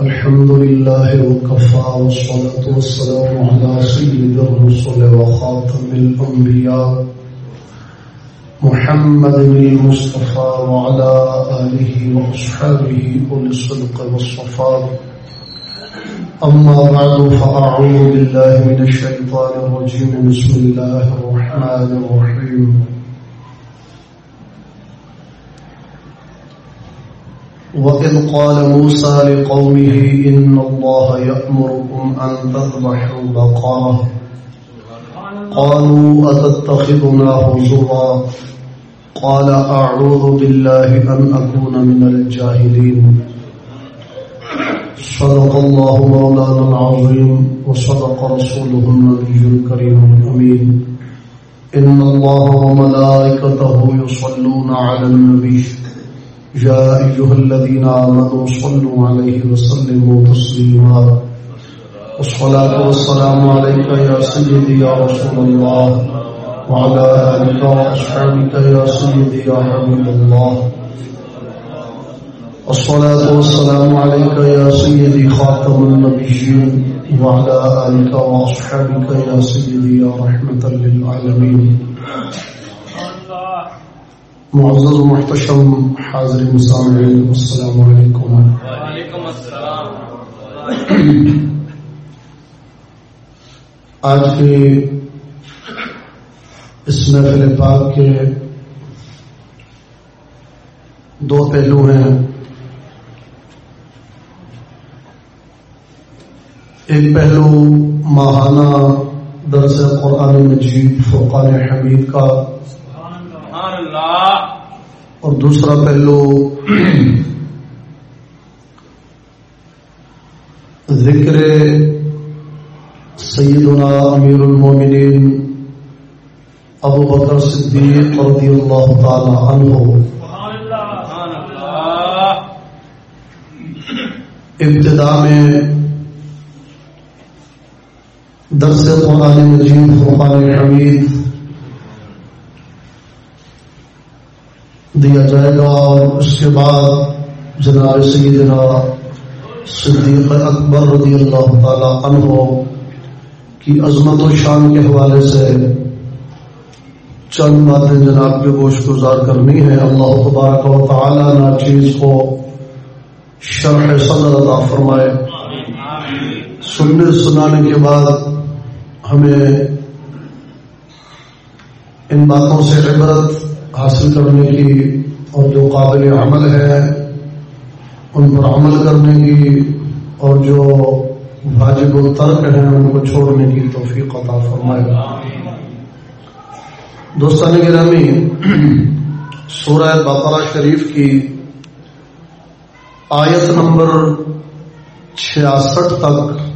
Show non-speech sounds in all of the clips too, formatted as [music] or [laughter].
الحمد لله وكفى والصلاة والسلام على سيد الرسل وخاتم الأنبياء محمد المصطفى وعلى آله وأصحابه أولي الصدق والصفاء أما بعد فأعوذ بالله من الشيطان الرجيم بسم الله الرحمن الرحيم وإذ قال موسى لقومه إن الله يأمركم أن تذبحوا بقرة قالوا أتتخذنا هزوا قال أعوذ بالله أن أكون من الجاهلين صدق الله مولانا العظيم وصدق رسوله النبي الكريم الأمين. إن الله وملائكته يصلون على النبي. يا أيها الذين آمنوا صلوا عليه وسلموا تسليما. والصلاة والسلام عليك يا سيدي يا رسول الله وعلى آلك وأصحابك يا سيدي يا حبيب الله. الصلاة والسلام عليك يا سيدي خاتم النبيين وعلى آلك وأصحابك يا سيدي يا رحمة للعالمين. معزز محتشم حاضر مسامعین السلام علیکم. وعلیکم السلام. آج کے اس محفل پاک کے دو پہلو ہیں۔ ایک پہلو ماہانہ درس قرآن مجید فرقان حمید کا۔ اور دوسرا پہلو ذکر سیدنا امیر المومنین ابو بکر صدیق رضی اللہ تعالی عنہ۔ ابتدا میں درس قرآن مجید فرقان حمید دیا جائے گا اور اس کے بعد جناب سیدنا صدیق اکبر رضی اللہ تعالی عنہ کی عظمت و شان کے حوالے سے چند باتیں جناب کے گوشت گزار کرنی ہے اللہ تبارک و تعالی نہ چیز کو شرح صدر عطا فرمائے۔ سننے سنانے کے بعد ہمیں ان باتوں سے عبرت حاصل کرنے کی اور جو قابل عمل ہے، ان پر عمل کرنے کی اور جو واجب و ترک ہیں، ان کو چھوڑنے کی توفیق عطا فرمائے۔ دوستان گرامی، سورہ بقرہ شریف کی آیت نمبر چھیاسٹھ تک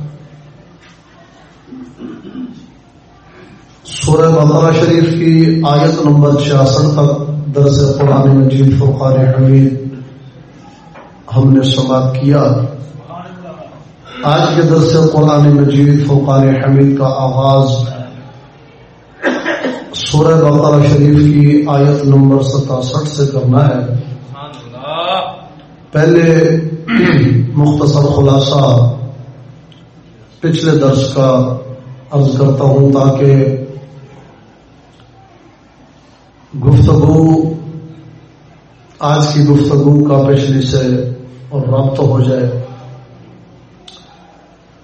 سورہ بقرہ شریف کی آیت نمبر چھیاسٹھ تک درس قرآن مجید فرقان حمید ہم نے سماعت کیا۔ آج کے درس قرآن مجید فرقان حمید کا آغاز سورہ بقرہ شریف کی آیت نمبر ستاسٹھ سے کرنا ہے۔ پہلے مختصر خلاصہ پچھلے درس کا عرض کرتا ہوں تاکہ گفتگو، آج کی گفتگو کا پچھلی سے اور رابطہ ہو جائے۔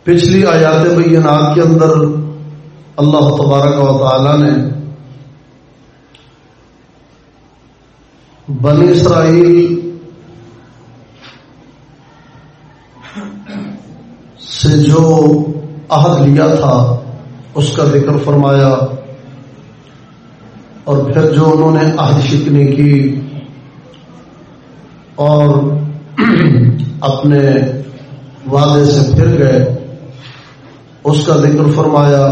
پچھلی آیات بینات کے اندر اللہ تبارک و تعالی نے بنی اسرائیل سے جو عہد لیا تھا، اس کا ذکر فرمایا۔ اور پھر جو انہوں نے عہد شکنی کی اور [clears throat] اپنے وعدے سے پھر گئے، اس کا ذکر فرمایا۔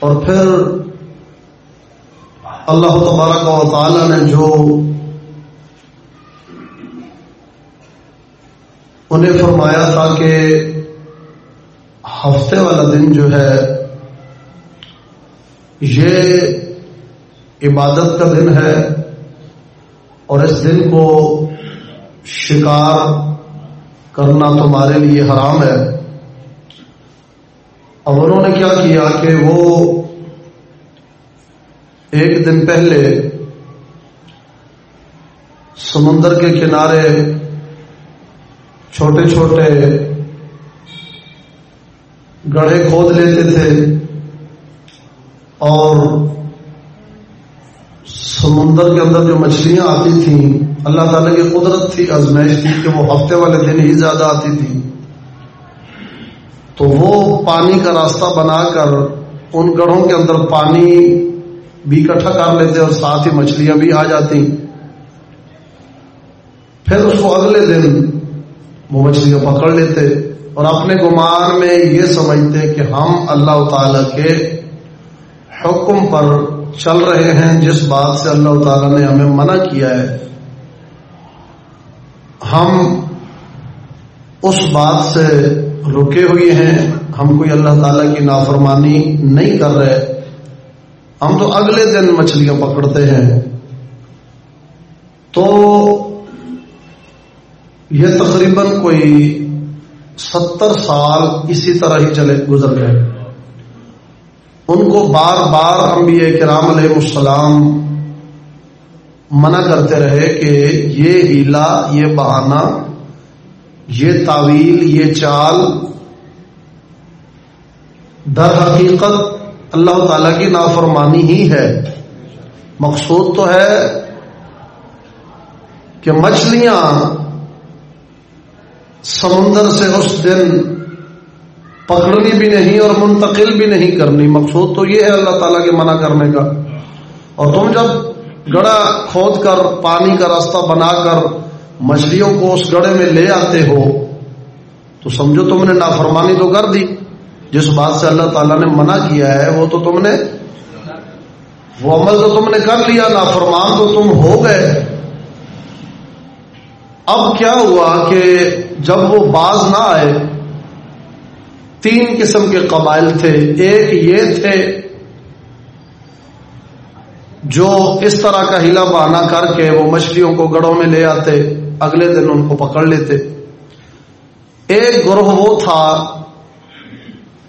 اور پھر اللہ تبارک و تعالی نے جو انہیں فرمایا تھا کہ ہفتے والا دن جو ہے یہ عبادت کا دن ہے اور اس دن کو شکار کرنا تمہارے لیے حرام ہے۔ اب انہوں نے کیا کیا کہ وہ ایک دن پہلے سمندر کے کنارے چھوٹے چھوٹے گڑھے کھود لیتے تھے۔ اور سمندر کے اندر جو مچھلیاں آتی تھیں، اللہ تعالی کی قدرت تھی ازمائش تھی کہ وہ ہفتے والے دن ہی زیادہ آتی تھی تو وہ پانی کا راستہ بنا کر ان گڑھوں کے اندر پانی بھی اکٹھا کر لیتے اور ساتھ ہی مچھلیاں بھی آ جاتی۔ پھر اس کو اگلے دن وہ مچھلیاں پکڑ لیتے اور اپنے گمان میں یہ سمجھتے کہ ہم اللہ تعالی کے حکم پر چل رہے ہیں، جس بات سے اللہ تعالی نے ہمیں منع کیا ہے، ہم اس بات سے رکے ہوئے ہیں، ہم کوئی اللہ تعالی کی نافرمانی نہیں کر رہے۔ ہم تو اگلے دن مچھلیاں پکڑتے ہیں۔ تو یہ تقریباً کوئی ستر سال اسی طرح ہی چلے، گزر گئے۔ ان کو بار بار انبیاء کرام علیہ السلام منع کرتے رہے کہ یہ ہیلا، یہ بہانہ، یہ تعویل، یہ چال در حقیقت اللہ تعالی کی نافرمانی ہی ہے۔ مقصود تو ہے کہ مچھلیاں سمندر سے اس دن پکڑنی بھی نہیں اور منتقل بھی نہیں کرنی۔ مقصود تو یہ ہے اللہ تعالیٰ کے منع کرنے کا۔ اور تم جب گڑا کھود کر، پانی کا راستہ بنا کر مچھلیوں کو اس گڑے میں لے آتے ہو، تو سمجھو تم نے نافرمانی تو کر دی۔ جس بات سے اللہ تعالیٰ نے منع کیا ہے، وہ تو تم نے، وہ عمل تو تم نے کر لیا، نافرمان تو تم ہو گئے۔ اب کیا ہوا کہ جب وہ باز نہ آئے تین قسم کے قبائل تھے۔ ایک یہ تھے جو اس طرح کا ہلا بہانا کر کے وہ مچھلیوں کو گڑوں میں لے آتے، اگلے دن ان کو پکڑ لیتے۔ ایک گروہ وہ تھا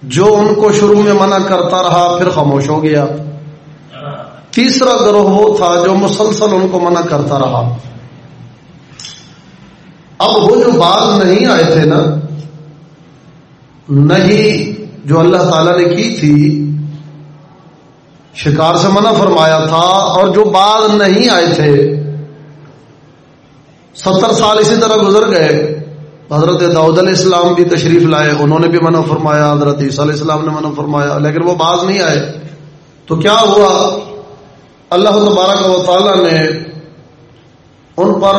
جو ان کو شروع میں منع کرتا رہا، پھر خاموش ہو گیا۔ تیسرا گروہ وہ تھا جو مسلسل ان کو منع کرتا رہا۔ اب وہ جو بات نہیں آئے تھے نا نہیں جو اللہ تعالی نے کی تھی، شکار سے منع فرمایا تھا اور جو بعد نہیں آئے تھے۔ ستر سال اسی طرح گزر گئے۔ حضرت داؤد علیہ السلام بھی تشریف لائے، انہوں نے بھی منع فرمایا، حضرت عیسیٰ علیہ السلام نے منع فرمایا، لیکن وہ باز نہیں آئے۔ تو کیا ہوا؟ اللہ تبارک و تعالی نے ان پر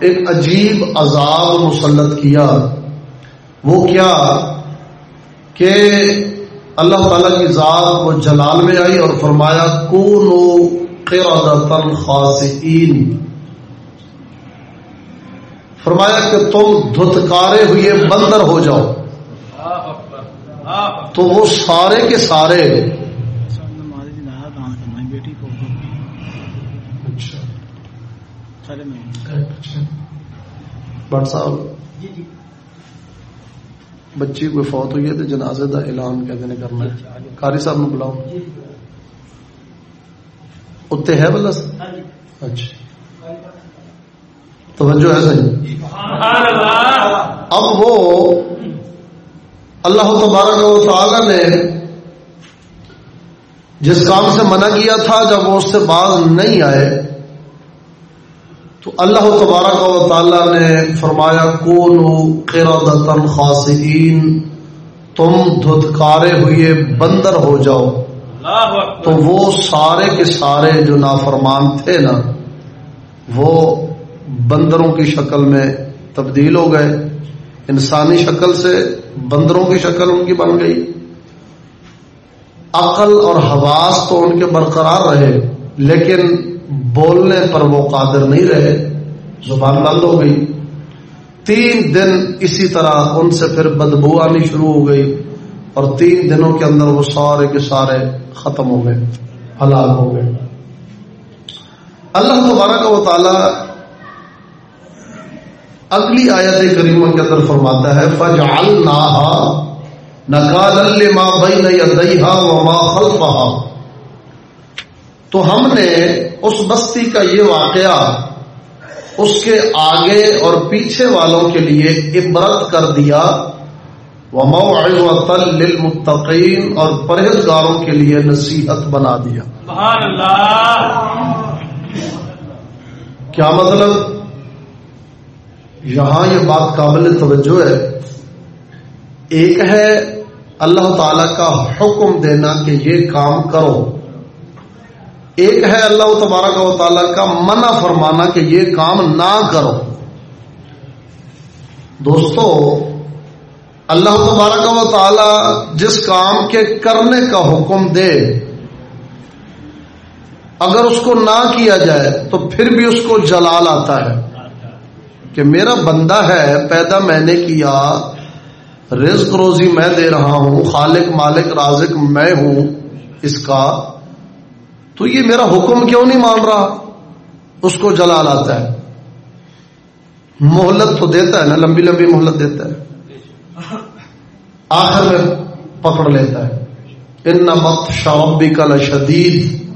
ایک عجیب عذاب مسلط کیا۔ وہ کیا؟ کہ اللہ تعالی کی ذات وہ جلال میں آئی اور فرمایا کونو قردتن خاسئین. فرمایا کہ تم دھتکارے ہوئے بندر ہو جاؤ۔ تو وہ سارے کے سارے بٹ صاحب بچی کوئی فوت ہوئی ہے تو جنازے کا اعلان کہتے ہیں کرنا ہے۔ کاری صاحب نے بلاؤ۔ اتنے ہے بلا اچھا۔ توجہ ہے صحیح؟ اب وہ اللہ تبارک و تعالی نے جس کام سے منع کیا تھا، جب وہ اس سے باز نہیں آئے تو اللہ تبارک و تعالی نے فرمایا کون خاصین تم دھتکارے ہوئے بندر ہو جاؤ۔ تو وہ سارے کے سارے جو نافرمان تھے نا وہ بندروں کی شکل میں تبدیل ہو گئے۔ انسانی شکل سے بندروں کی شکل ان کی بن گئی۔ عقل اور حواس تو ان کے برقرار رہے لیکن بولنے پر وہ قادر نہیں رہے، زبان بند ہو گئی۔ تین دن اسی طرح ان سے پھر بدبو آنی شروع ہو گئی اور تین دنوں کے اندر وہ سارے کے سارے ختم ہو گئے، ہلاک ہو گئے۔ اللہ تبارک و تعالی اگلی آیت کریمہ کے اندر فرماتا ہے، فجعلناها نکالا لما بین یدیها وما خلفها۔ تو ہم نے اس بستی کا یہ واقعہ اس کے آگے اور پیچھے والوں کے لیے عبرت کر دیا۔ لِّلْمُتَّقِينَ اور پرہیزگاروں کے لیے نصیحت بنا دیا۔ سبحان اللہ۔ کیا مطلب؟ یہاں یہ بات قابل توجہ ہے۔ ایک ہے اللہ تعالی کا حکم دینا کہ یہ کام کرو۔ ایک ہے اللہ تبارک و تعالیٰ کا منع فرمانا کہ یہ کام نہ کرو۔ دوستو، اللہ تبارک و تعالی جس کام کے کرنے کا حکم دے، اگر اس کو نہ کیا جائے تو پھر بھی اس کو جلال آتا ہے۔ کہ میرا بندہ ہے، پیدا میں نے کیا، رزق روزی میں دے رہا ہوں، خالق مالک رازق میں ہوں، اس کا تو یہ میرا حکم کیوں نہیں مان رہا؟ اس کو جلال آتا ہے۔ مہلت تو دیتا ہے نا، لمبی لمبی مہلت دیتا ہے۔ آخر میں پکڑ لیتا ہے۔ ان وقت شعبی کا شدید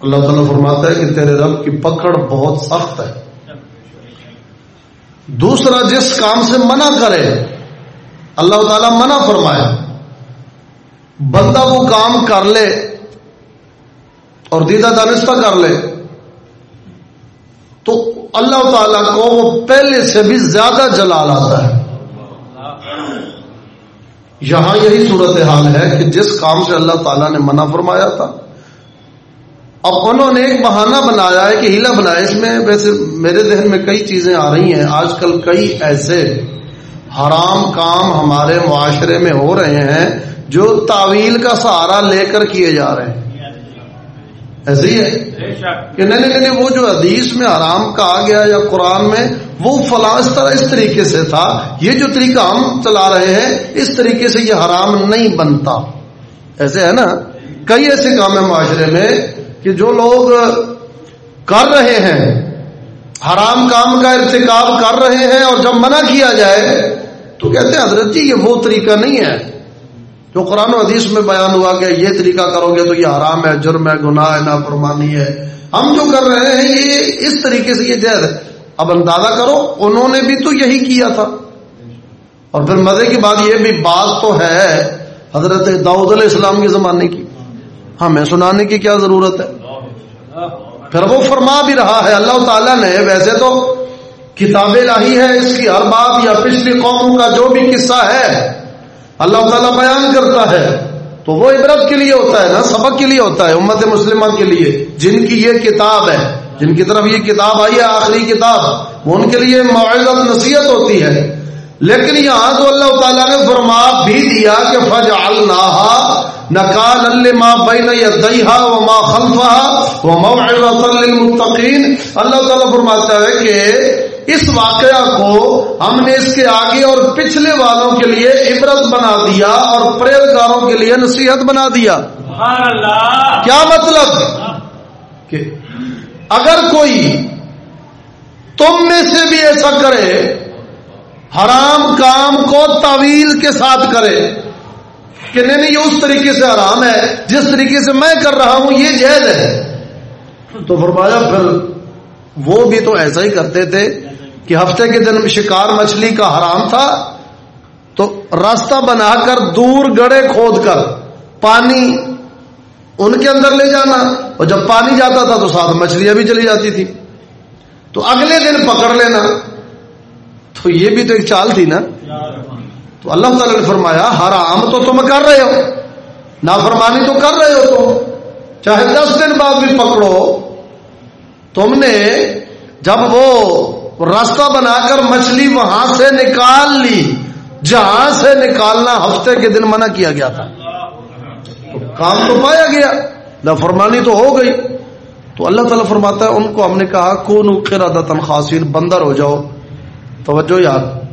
اللہ تعالیٰ فرماتا ہے کہ تیرے رب کی پکڑ بہت سخت ہے۔ دوسرا، جس کام سے منع کرے، اللہ تعالیٰ منع فرمایا بندہ وہ کام کر لے اور دیدہ دانستہ کر لے۔ تو اللہ تعالی کو وہ پہلے سے بھی زیادہ جلال آتا ہے۔ یہاں یہی صورت حال ہے کہ جس کام سے اللہ تعالیٰ نے منع فرمایا تھا، اب انہوں نے ایک بہانہ بنایا ہے کہ ہیلا بنایا اس میں ویسے میرے ذہن میں کئی چیزیں آ رہی ہیں۔ آج کل کئی ایسے حرام کام ہمارے معاشرے میں ہو رہے ہیں جو تعویل کا سہارا لے کر کیے جا رہے ہیں۔ ایسے ہی ہے؟ کہ نہیں نہیں وہ جو حدیث میں حرام کہا گیا یا قرآن میں وہ فلاں اس طرح اس طریقے سے تھا۔ یہ جو طریقہ ہم چلا رہے ہیں اس طریقے سے یہ حرام نہیں بنتا۔ ایسے ہے نا؟ کئی ایسے کام ہیں معاشرے میں کہ جو لوگ کر رہے ہیں حرام کام کا ارتکاب کر رہے ہیں اور جب منع کیا جائے تو کہتے ہیں حضرت جی یہ وہ طریقہ نہیں ہے۔ جو قرآن و حدیث میں بیان ہوا کہ یہ طریقہ کرو گے تو یہ حرام ہے، جرم ہے، گناہ ہے، نافرمانی ہے۔ ہم جو کر رہے ہیں، یہ اس طریقے سے یہ جہد ہے۔ اب اندازہ کرو، انہوں نے بھی تو یہی کیا تھا۔ اور پھر مزے کی بات یہ بھی، بات تو ہے حضرت داؤد علیہ السلام کے زمانے کی۔ ہمیں سنانے کی کیا ضرورت ہے؟ پھر وہ فرما بھی رہا ہے، اللہ تعالیٰ نے ویسے تو کتاب لاہی ہے، اس کی ہر بات یا پچھلی قوموں کا جو بھی قصہ ہے اللہ تعالیٰ بیان کرتا ہے۔ تو وہ عبرت کے لیے ہوتا ہے نا، سبق کے لیے ہوتا ہے، امت مسلمہ کے لیے۔ جن کی یہ کتاب ہے، جن کی طرف یہ کتاب آئی ہے، آخری کتاب، وہ ان کے لیے معذت نصیحت ہوتی ہے۔ لیکن یہاں تو اللہ تعالیٰ نے فرما بھی دیا کہ فج نکال اللہ بین یدیہا وما خلفہا وموعظۃ للمتقین۔ اللہ تعالیٰ فرماتا ہے کہ اس واقعہ کو ہم نے اس کے آگے اور پچھلے والوں کے لیے عبرت بنا دیا اور پریرگاروں کے لیے نصیحت بنا دیا۔ کیا مطلب؟ کہ اگر کوئی تم میں سے بھی ایسا کرے حرام کام کو طویل کے ساتھ کرے کہ نہیں نہیں یہ اس طریقے سے حرام ہے جس طریقے سے میں کر رہا ہوں یہ جید ہے۔ تو فرمایا پھر وہ بھی تو ایسا ہی کرتے تھے۔ کہ ہفتے کے دن شکار مچھلی کا حرام تھا، تو راستہ بنا کر دور گڑے کھود کر پانی ان کے اندر لے جانا۔ اور جب پانی جاتا تھا تو ساتھ مچھلیاں بھی چلی جاتی تھی تو اگلے دن پکڑ لینا۔ تو یہ بھی تو ایک چال تھی نا۔ تو اللہ تعالی نے فرمایا، حرام تو تم کر رہے ہو۔ نافرمانی تو کر رہے ہو تم۔ چاہے دس دن بعد بھی پکڑو۔ تم نے جب وہ راستہ بنا کر مچھلی وہاں سے نکال لی۔ جہاں سے نکالنا ہفتے کے دن منع کیا گیا تھا۔ تو کام تو پایا گیا۔ نہ فرمانی تو ہو گئی۔ تو اللہ تعالیٰ فرماتا ہے ان کو ہم نے کہا کون اخیر تنخواصین بندر ہو جاؤ۔ توجہ یاد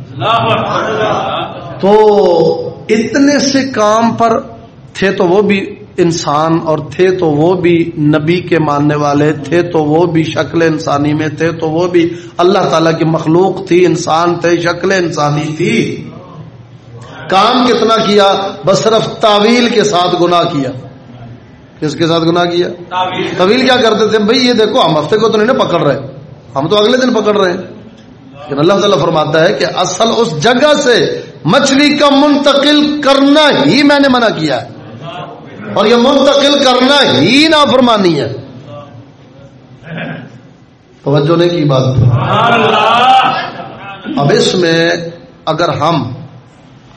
تو اتنے سے کام پر تھے تو وہ بھی انسان اور تھے تو وہ بھی نبی کے ماننے والے تھے تو وہ بھی شکل انسانی میں تھے تو وہ بھی اللہ تعالی کی مخلوق تھی انسان تھے شکل انسانی تھی۔ کام کتنا کیا؟ بس صرف تعویل کے ساتھ گناہ کیا۔ کس کے ساتھ گناہ کیا؟ طویل کیا کرتے تھے؟ بھائی یہ دیکھو ہم ہفتے کو تو نہیں پکڑ رہے۔ ہم تو اگلے دن پکڑ رہے ہیں۔ لیکن اللہ تعالیٰ فرماتا ہے کہ اصل اس جگہ سے مچھلی کا منتقل کرنا ہی میں نے منع کیا ہے۔ اور یہ منتقل کرنا ہی نہ فرمانی ہے۔ توجہ نے کی بات۔ اب اس میں اگر ہم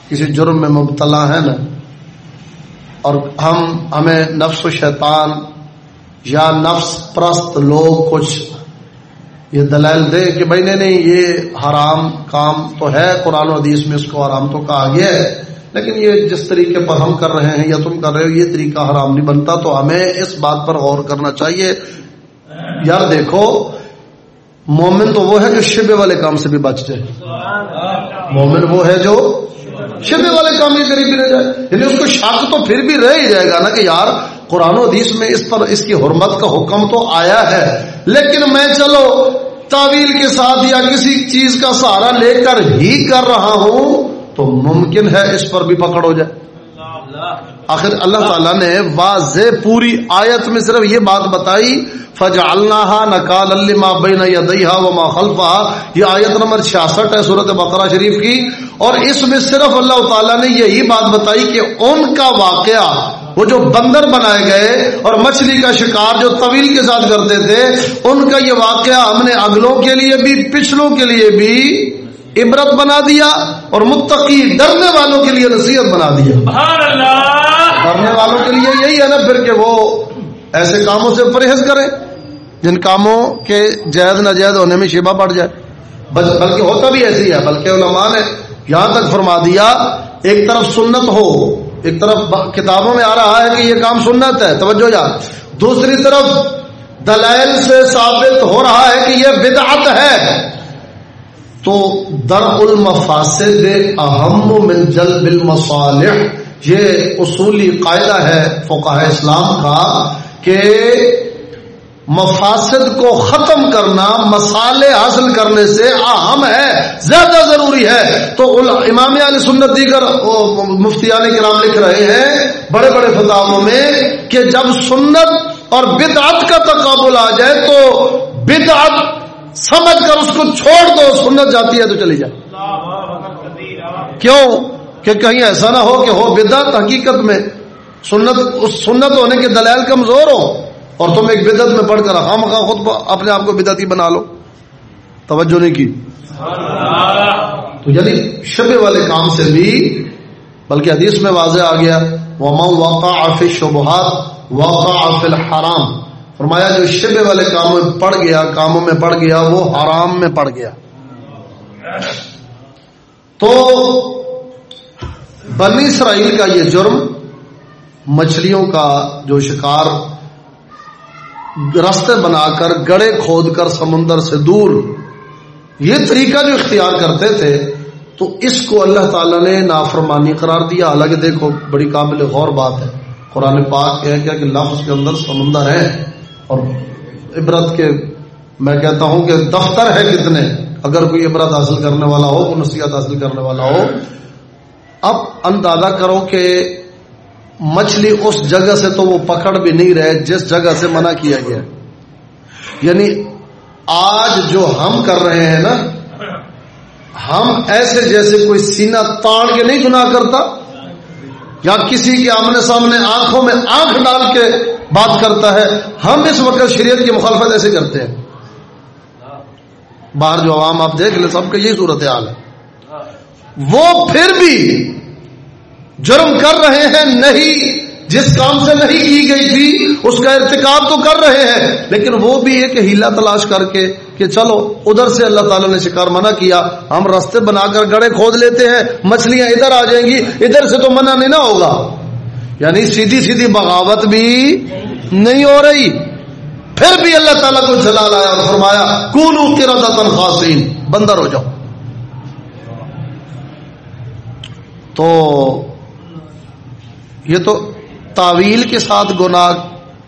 کسی جرم میں مبتلا ہیں نا اور ہم ہمیں نفس و شیطان یا نفس پرست لوگ کچھ یہ دلائل دے کہ بھائی نہیں نہیں یہ حرام کام تو ہے قرآن و حدیث میں اس کو حرام تو کہا گیا ہے۔ لیکن یہ جس طریقے پر ہم کر رہے ہیں یا تم کر رہے ہو، یہ طریقہ حرام نہیں بنتا، تو ہمیں اس بات پر غور کرنا چاہیے۔ یار دیکھو، مومن تو وہ ہے جو شبے والے کام سے بھی بچ جائے۔ مومن وہ ہے جو شبے والے کام کے قریب بھی رہ جائے۔ یعنی اس کو شک تو پھر بھی رہ ہی جائے گا نا کہ یار، قرآن و حدیث میں اس پر اس کی حرمت کا حکم تو آیا ہے۔ لیکن میں چلو، تعویل کے ساتھ یا کسی چیز کا سہارا لے کر ہی کر رہا ہوں۔ تو ممکن ہے اس پر بھی پکڑ ہو جائے۔ آخر اللہ تعالیٰ نے واضح پوری آیت میں صرف یہ بات بتائی فج اللہ نکال اللہ بین یدیہا وما خلفا یہ آیت نمبر چھیاسٹھ ہے صورت بقرہ شریف کی۔ اور اس میں صرف اللہ تعالیٰ نے یہی بات بتائی کہ ان کا واقعہ، وہ جو بندر بنائے گئے اور مچھلی کا شکار جو طویل کے ساتھ کرتے تھے، ان کا یہ واقعہ ہم نے اگلوں کے لیے بھی، پچھلوں کے لیے بھی عبرت بنا دیا اور متقی ڈرنے والوں کے لیے نصیحت بنا دیا۔ ڈرنے والوں کے لیے یہی ہے نا پھر کہ وہ ایسے کاموں سے پرہیز کریں جن کاموں کے جائز ناجائز ہونے میں شیبہ پڑ جائے۔ بلکہ ہوتا بھی ایسی ہے بلکہ علماء نے یہاں تک فرما دیا ایک طرف سنت ہو ایک طرف کتابوں میں آ رہا ہے کہ یہ کام سنت ہے توجہ یار۔ دوسری طرف دلائل سے ثابت ہو رہا ہے کہ یہ بدعت ہے۔ تو در المفاسد اہم من جلب المصالح یہ اصولی قاعدہ ہے فقہ اسلام کا کہ مفاسد کو ختم کرنا مسالے حاصل کرنے سے اہم ہے، زیادہ ضروری ہے۔ تو امام علی سنت دیگر مفتی مفتیان کرام لکھ رہے ہیں بڑے بڑے فتحوں میں کہ جب سنت اور بدعت کا تقابل آ جائے تو بدعت سمجھ کر اس کو چھوڑ دو، سنت جاتی ہے تو چلی جائے کیوں؟ کہ کہیں ایسا نہ ہو کہ ہو بدعت حقیقت میں۔ سنت، اس سنت ہونے کے دلائل کمزور ہو اور تم ایک بدت میں پڑھ کر ہم خود اپنے آپ کو بدعتی بنا لو۔ توجہ نہیں کی۔ تو یعنی شبے والے کام سے بھی، بلکہ حدیث میں واضح آ گیا واقع آف شبہات واقع آف الحرام۔ فرمایا جو شبے والے کاموں میں پڑ گیا، کاموں میں پڑ گیا، وہ حرام میں پڑ گیا۔ تو بنی اسرائیل کا یہ جرم، مچھلیوں کا جو شکار، رستے بنا کر گڑے کھود کر، سمندر سے دور، یہ طریقہ جو اختیار کرتے تھے، تو اس کو اللہ تعالیٰ نے نافرمانی قرار دیا۔ حالانکہ دیکھو، بڑی قابل غور بات ہے۔ قرآن پاک کہہ گیا کہ لفظ کے اندر سمندر ہے اور عبرت کے میں کہتا ہوں کہ دفتر ہے کتنے، اگر کوئی عبرت حاصل کرنے والا ہو، کوئی نصیحت حاصل کرنے والا ہو، اب اندازہ کرو کہ مچھلی اس جگہ سے تو وہ پکڑ بھی نہیں رہے جس جگہ سے منع کیا گیا۔ یعنی آج جو ہم کر رہے ہیں نا، ہم ایسے جیسے کوئی سینہ تاڑ کے نہیں گناہ کرتا، یا کسی کے آمنے سامنے آنکھوں میں آنکھ ڈال کے بات کرتا ہے، ہم اس وقت شریعت کی مخالفت ایسے کرتے ہیں۔ باہر جو عوام آپ دیکھ لیں، سب کا یہی صورت حال ہے۔ وہ پھر بھی جرم کر رہے ہیں، نہیں، جس کام سے نہیں کی گئی تھی، اس کا ارتکاب تو کر رہے ہیں، لیکن وہ بھی ایک ہیلا تلاش کر کے کہ چلو، ادھر سے اللہ تعالیٰ نے شکار منع کیا۔ ہم رستے بنا کر گڑے کھود لیتے ہیں، مچھلیاں ادھر آ جائیں گی، ادھر سے تو منع نہیں نہ ہوگا۔ یعنی سیدھی سیدھی بغاوت بھی نہیں ہو رہی۔ پھر بھی اللہ تعالیٰ کو جلا لایا اور فرمایا کون کی تنخواہ بندر ہو جاؤ۔ تو یہ تو تعویل کے ساتھ گناہ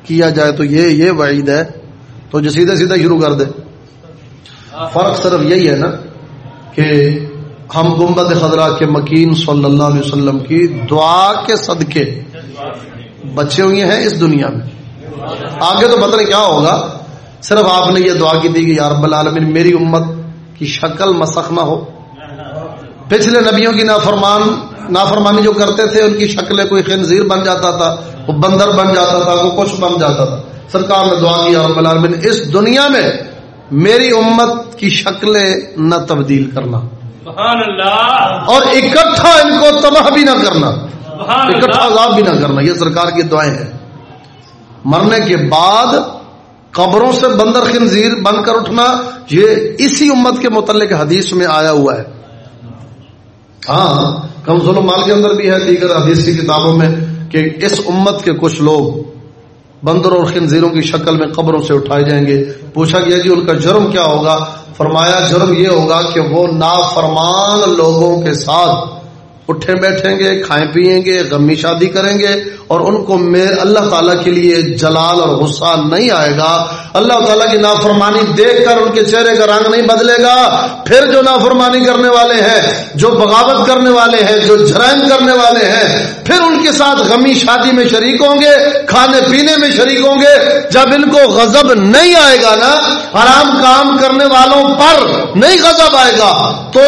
کیا جائے تو یہ یہ وعید ہے۔ تو جو سیدھے سیدھے شروع کر دے۔ فرق صرف یہی ہے نا کہ ہم گمبد خدرہ کے مکین صلی اللہ علیہ وسلم کی دعا کے صدقے بچے ہوئے ہیں اس دنیا میں۔ آگے تو پتہ نہیں کیا ہوگا۔ صرف آپ نے یہ دعا کی تھی کہ یا رب العالمین میری امت کی شکل مسخ نہ ہو۔ پچھلے نبیوں کی نافرمان نافرمانی جو کرتے تھے ان کی شکلیں کوئی خنزیر بن جاتا تھا وہ بندر بن جاتا تھا وہ کچھ بن جاتا تھا۔ سرکار نے دعا کی رب العالمین اس دنیا میں میری امت کی شکلیں نہ تبدیل کرنا۔ سبحان اللہ۔ اور اکٹھا ان کو تباہ بھی نہ کرنا۔ اکٹھا عذاب بھی نہ کرنا یہ سرکار کی دعائیں ہیں۔ مرنے کے بعد قبروں سے بندر خنزیر بن کر اٹھنا یہ اسی امت کے متعلق حدیث میں آیا ہوا ہے۔ ہاں کم مال کے اندر بھی ہے دیگر حدیث کی کتابوں میں کہ اس امت کے کچھ لوگ بندر اور خنزیروں کی شکل میں قبروں سے اٹھائے جائیں گے۔ پوچھا گیا جی ان کا جرم کیا ہوگا؟ فرمایا جرم یہ ہوگا کہ وہ نافرمان لوگوں کے ساتھ اٹھے بیٹھیں گے کھائیں پیئیں گے غمی شادی کریں گے اور ان کو میرے اللہ تعالیٰ کے لیے جلال اور غصہ نہیں آئے گا۔ اللہ تعالیٰ کی نافرمانی دیکھ کر ان کے چہرے کا رنگ نہیں بدلے گا۔ پھر جو نافرمانی کرنے والے ہیں، جو بغاوت کرنے والے ہیں، جو جرائم کرنے والے ہیں، پھر ان کے ساتھ غمی شادی میں شریک ہوں گے، کھانے پینے میں شریک ہوں گے۔ جب ان کو غضب نہیں آئے گا نا، حرام کام کرنے والوں پر نہیں غضب آئے گا، تو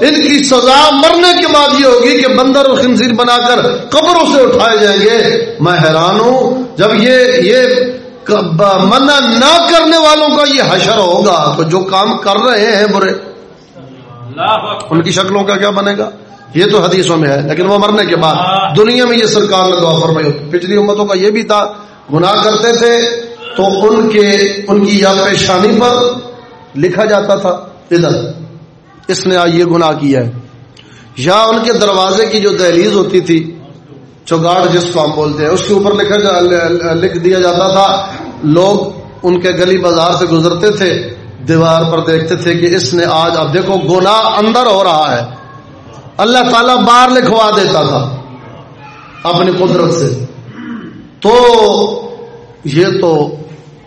ان کی سزا مرنے کے بعد یہ ہوگی کہ بندر اور خنزیر بنا کر قبروں سے اٹھائے جائیں گے۔ میں حیران ہوں جب یہ یہ منع نہ کرنے والوں کا یہ حشر ہوگا تو جو کام کر رہے ہیں برے ان کی شکلوں کا کیا بنے گا؟ یہ تو حدیثوں میں ہے لیکن وہ مرنے کے بعد۔ دنیا میں یہ سرکار نے دعا فرمائی۔ پچھلی امتوں کا یہ بھی تھا گناہ کرتے تھے تو ان کے ان کی یا پیشانی پر لکھا جاتا تھا ادھر۔ اس نے آج یہ گناہ کیا ہے۔ یا ان کے دروازے کی جو دہلیز ہوتی تھی چوگاڑ جس کو ہم بولتے ہیں، اس کے اوپر لکھا جا لکھ دیا جاتا تھا۔ لوگ ان کے گلی بازار سے گزرتے تھے، دیوار پر دیکھتے تھے کہ اس نے آج، اب دیکھو، گناہ اندر ہو رہا ہے۔ اللہ تعالیٰ باہر لکھوا دیتا تھا اپنی قدرت سے۔ تو یہ تو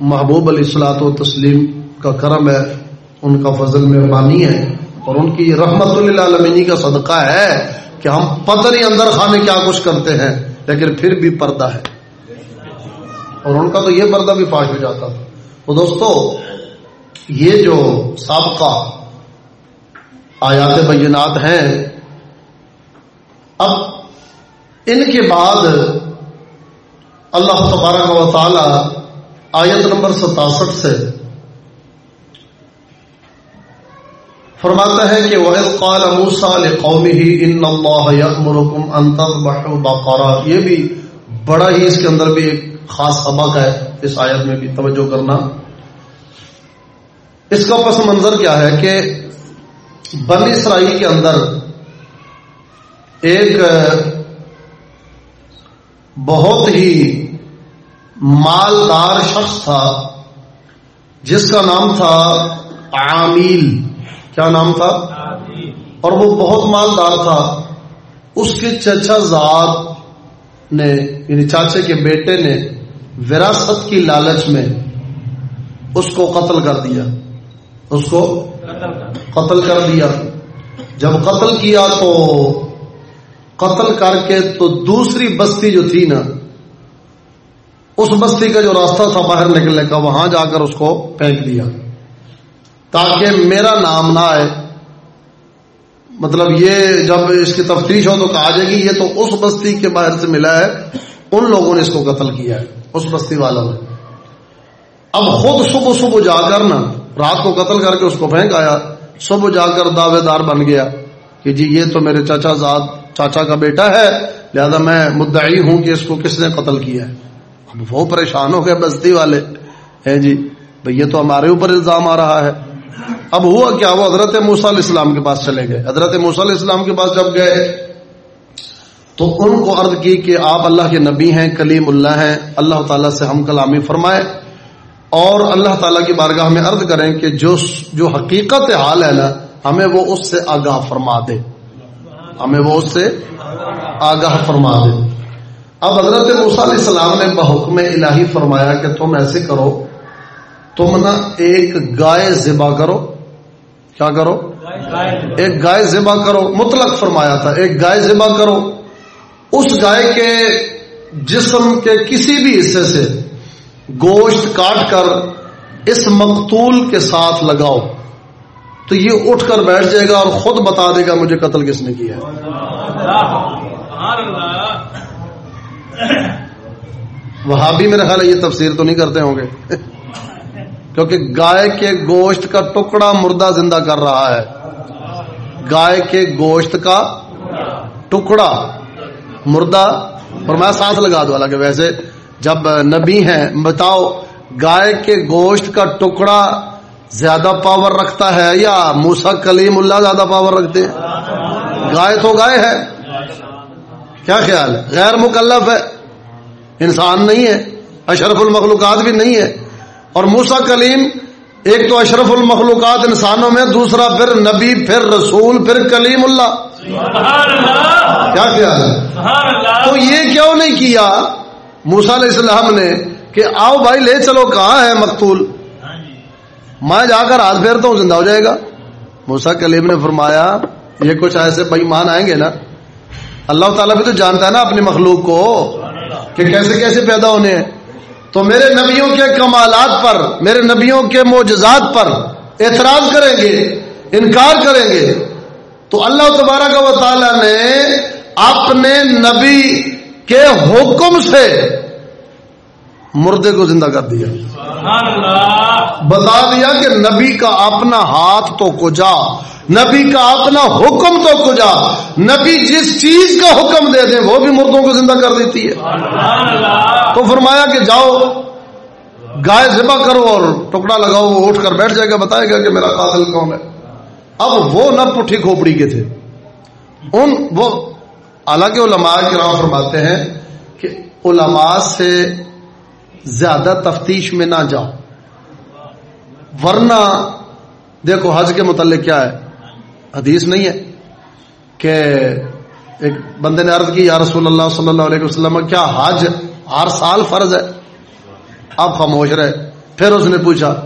محبوب علیہ السلاط و تسلیم کا کرم ہے، ان کا فضل مہربانی ہے اور ان کی رحمت اللہ عالمینی کا صدقہ ہے۔ کہ ہم پتہ نہیں اندر خانے کیا کچھ کرتے ہیں، لیکن پھر بھی پردہ ہے۔ اور ان کا تو یہ پردہ بھی فاش ہو جاتا تھا۔ تو دوستو، یہ جو سابقہ آیات بینات ہیں، اب ان کے بعد اللہ تبارک و تعالی آیت نمبر ستاسٹھ سے فرماتا ہے کہ وَإِذْ قَالَ مُوسَى لِقَوْمِهِ إِنَّ اللَّهَ يَأْمُرُكُمْ أَن تَذْبَحُوا بَقَرَةً۔ یہ بھی بڑا ہی اس کے اندر بھی ایک خاص سبق ہے اس آیت میں بھی، توجہ کرنا۔ اس کا پس منظر کیا ہے کہ بنی اسرائیل کے اندر ایک بہت ہی مالدار شخص تھا، جس کا نام تھا عامل۔ کیا نام تھا؟ اور وہ بہت مالدار تھا۔ اس کے چچا زاد نے یعنی چاچے کے بیٹے نے وراثت کی لالچ میں اس کو قتل کر دیا۔ اس کو قتل کر دیا۔ جب قتل کیا تو قتل کر کے تو دوسری بستی جو تھی نا اس بستی کا جو راستہ تھا باہر نکلنے کا وہاں جا کر اس کو پھینک دیا۔ تاکہ میرا نام نہ آئے۔ مطلب یہ جب اس کی تفتیش ہو تو کہا جائے گی یہ تو اس بستی کے باہر سے ملا ہے، ان لوگوں نے اس کو قتل کیا ہے، اس بستی والوں نے۔ اب خود صبح صبح جا کر نا، رات کو قتل کر کے اس کو پھینک آیا، صبح جا کر دعوے دار بن گیا کہ جی یہ تو میرے چاچا زاد، چاچا کا بیٹا ہے، لہذا میں مدعی ہوں کہ اس کو کس نے قتل کیا ہے۔ اب وہ پریشان ہو گئے بستی والے۔ ہیں جی بھئی یہ تو ہمارے اوپر الزام آ رہا ہے۔ اب ہوا کیا وہ حضرت موسیٰ علیہ السلام کے پاس چلے گئے۔ حضرت موسیٰ علیہ السلام کے پاس جب گئے تو ان کو عرض کی کہ آپ اللہ کے نبی ہیں، کلیم اللہ ہیں۔ اللہ تعالیٰ سے ہم کلامی فرمائے اور اللہ تعالیٰ کی بارگاہ میں عرض کریں کہ جو جو حقیقت حال ہے نا، ہمیں وہ اس سے آگاہ فرما دے۔ ہمیں وہ اس سے آگاہ فرما دے۔ اب حضرت موسیٰ علیہ السلام نے بحکم الہی فرمایا کہ تم ایسے کرو، تم نا ایک گائے ذبح کرو۔ کیا کرو؟ ایک گائے ذبح کرو، مطلق فرمایا تھا، ایک گائے ذبح کرو۔ اس گائے کے جسم کے کسی بھی حصے سے گوشت کاٹ کر اس مقتول کے ساتھ لگاؤ۔ تو یہ اٹھ کر بیٹھ جائے گا اور خود بتا دے گا مجھے قتل کس نے کیا وہاں بھی میرا خیال ہے یہ تفسیر تو نہیں کرتے ہوں گے۔ کیونکہ گائے کے گوشت کا ٹکڑا مردہ زندہ کر رہا ہے۔ گائے کے گوشت کا ٹکڑا مردہ۔ اور میں سانس لگا دوں حالانکہ ویسے جب نبی ہیں، بتاؤ گائے کے گوشت کا ٹکڑا زیادہ پاور رکھتا ہے یا موسا کلیم اللہ زیادہ پاور رکھتے ہیں؟ گائے تو گائے ہے۔ کیا خیال ہے؟ غیر مکلف ہے۔ انسان نہیں ہے۔ اشرف المخلوقات بھی نہیں ہے۔ اور موسا کلیم ایک تو اشرف المخلوقات انسانوں میں دوسرا پھر نبی پھر رسول پھر کلیم اللہ۔ کیا خیال ہے؟ تو یہ کیوں نہیں کیا؟ موسا علیہ السلام نے کہ آؤ بھائی لے چلو کہاں ہے مقتول؟ میں جا کر ہاتھ پھیرتا ہوں زندہ ہو جائے گا۔ موسا کلیم نے فرمایا یہ کچھ ایسے بھائی مان آئیں گے نا۔ اللہ تعالیٰ بھی تو جانتا ہے نا اپنی مخلوق کو کہ کیسے کیسے پیدا ہونے ہیں۔ تو میرے نبیوں کے کمالات پر، میرے نبیوں کے معجزات پر اعتراض کریں گے، انکار کریں گے۔ تو اللہ تبارک و تعالی نے اپنے نبی کے حکم سے مردے کو زندہ کر دیا۔ بتا دیا کہ نبی کا اپنا ہاتھ تو کجا نبی کا اپنا حکم تو کجا۔ نبی جس چیز کا حکم دے دیں وہ بھی مردوں کو زندہ کر دیتی ہے۔ تو فرمایا کہ جاؤ گائے ذبح کرو اور ٹکڑا لگاؤ وہ اٹھ کر بیٹھ جائے گا بتائے گا کہ میرا قاتل کون ہے۔ اب وہ نہ پٹھی کھوپڑی کے تھے۔ ان وہ حالانکہ علماء کے نام فرماتے ہیں کہ علماء سے زیادہ تفتیش میں نہ جاؤ۔ ورنہ دیکھو حج کے متعلق کیا ہے؟ حدیث نہیں ہے کہ ایک بندے نے عرض کی، یا رسول اللہ صلی اللہ علیہ وسلم، کیا حج ہر سال فرض ہے؟ اب خاموش رہے۔ پھر اس نے پوچھا،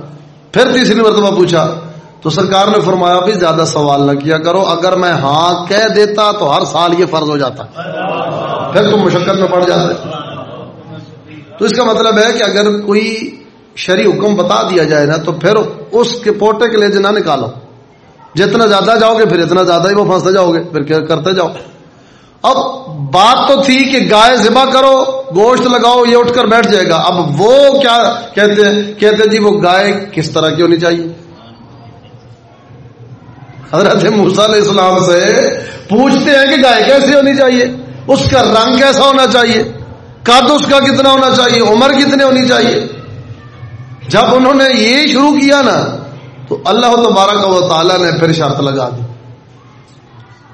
پھر تیسری مرتبہ پوچھا۔ تو سرکار نے فرمایا، بھی زیادہ سوال نہ کیا کرو، اگر میں ہاں کہہ دیتا تو ہر سال یہ فرض ہو جاتا۔ پھر تم مشقت میں پڑ جاتے۔ تو اس کا مطلب ہے کہ اگر کوئی شری حکم بتا دیا جائے نا، تو پھر اس کے پوٹے کے لیے نہ نکالو۔ جتنا زیادہ جاؤ گے، پھر اتنا زیادہ ہی وہ پھنستے جاؤ گے، پھر کیا کرتے جاؤ۔ اب بات تو تھی کہ گائے ذبح کرو، گوشت لگاؤ، یہ اٹھ کر بیٹھ جائے گا۔ اب وہ کیا کہتے ہیں؟ کہتے جی وہ گائے کس طرح کی ہونی چاہیے؟ حضرت موسیٰ علیہ السلام سے پوچھتے ہیں کہ گائے کیسی ہونی چاہیے؟ اس کا رنگ کیسا ہونا چاہیے؟ قد اس کا کتنا ہونا چاہیے؟ عمر کتنے ہونی چاہیے؟ جب انہوں نے یہ شروع کیا نا، تو اللہ تبارک و تعالیٰ نے پھر شرط لگا دی۔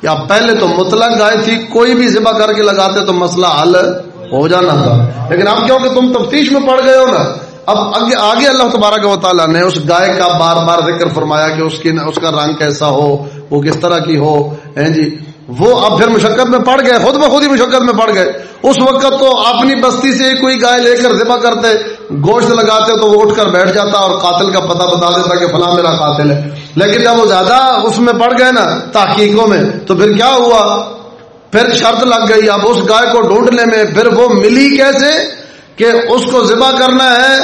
کہ اب پہلے تو مطلق گائے تھی، کوئی بھی ذبح کر کے لگاتے تو مسئلہ حل ہو جانا تھا۔ لیکن اب کیوں کہ تم تفتیش میں پڑ گئے ہو نا، اب آگے آگے اللہ تبارک و تعالیٰ نے اس گائے کا بار بار ذکر فرمایا کہ اس کی اس کا رنگ کیسا ہو، وہ کس طرح کی ہو۔ ہاں جی؟ وہ اب پھر مشقت میں پڑ گئے، خود بخود ہی مشقت میں پڑ گئے۔ اس وقت تو اپنی بستی سے کوئی گائے لے کر ذبح کرتے، گوشت لگاتے تو وہ اٹھ کر بیٹھ جاتا اور قاتل کا پتہ بتا دیتا کہ فلاں میرا قاتل ہے۔ لیکن جب وہ زیادہ اس میں پڑ گئے نا تحقیقوں میں، تو پھر کیا ہوا؟ پھر شرط لگ گئی۔ اب اس گائے کو ڈھونڈنے میں پھر وہ ملی کیسے کہ اس کو ذبح کرنا ہے؟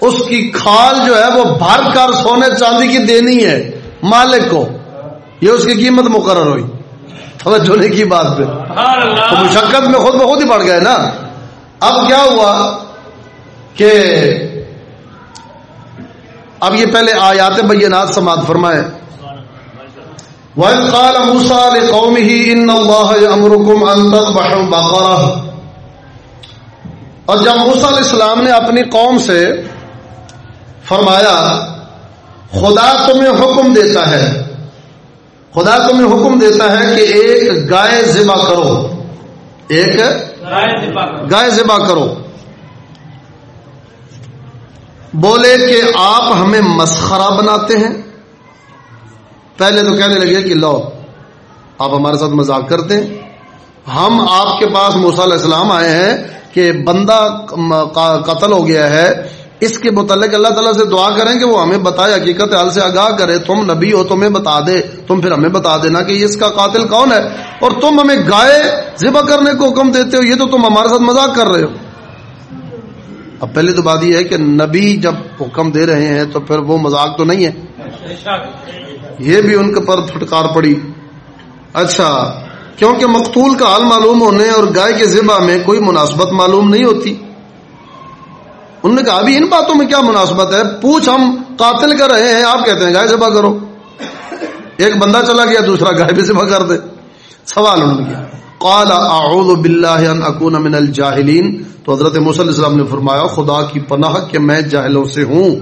اس کی کھال جو ہے وہ بھر کر سونے چاندی کی دینی ہے، مالک کو۔ یہ اس کی قیمت مقرر ہوئی۔ توجہ نہیں کی بات پہ۔ تو مشقت میں خود بخود ہی بڑھ گئے نا۔ اب کیا ہوا کہ اب یہ پہلے آیات بینات سماعت فرمائے۔ وَإِذْ قَالَ مُوسَى لِقَوْمِهِ إِنَّ اللَّهَ يَأْمُرُكُمْ أَن تَذْبَحُوا بَقَرَةً اور جب موسیٰ علیہ السلام نے اپنی قوم سے فرمایا خدا تمہیں حکم دیتا ہے خدا تمہیں حکم دیتا ہے کہ ایک گائے ذبح کرو۔ ایک گائے ذبح کرو۔ بولے کہ آپ ہمیں مسخرہ بناتے ہیں۔ پہلے تو کہنے لگے کہ لو آپ ہمارے ساتھ مذاق کرتے ہیں۔ ہم آپ کے پاس موسیٰ علیہ السلام آئے ہیں کہ بندہ قتل ہو گیا ہے۔ اس کے متعلق اللہ تعالیٰ سے دعا کریں کہ وہ ہمیں بتائے، حقیقت حال سے آگاہ کرے۔ تم نبی ہو تمہیں بتا دے۔ تم پھر ہمیں بتا دینا کہ اس کا قاتل کون ہے۔ اور تم ہمیں گائے ذبح کرنے کو حکم دیتے ہو، یہ تو تم ہمارے ساتھ مذاق کر رہے ہو۔ اب پہلے تو بات یہ ہے کہ نبی جب حکم دے رہے ہیں تو پھر وہ مذاق تو نہیں ہے۔ یہ بھی ان کے پر پھٹکار پڑی۔ اچھا کیونکہ مقتول کا حال معلوم ہونے اور گائے کے ذبح میں کوئی مناسبت معلوم نہیں ہوتی۔ انہوں نے کہا، ابھی ان باتوں میں کیا مناسبت ہے؟ پوچھ ہم، قاتل کر رہے ہیں، آپ کہتے ہیں، گائے ذبح کرو۔ ایک بندہ چلا گیا، دوسرا گائے بھی ذبح کر دے۔ سوال انہوں نے کیا قال، اعوذ باللہ ان اکون من الجاہلین۔ تو حضرت موسی علیہ السلام نے فرمایا، خدا کی پناہ کہ میں جاہلوں سے ہوں۔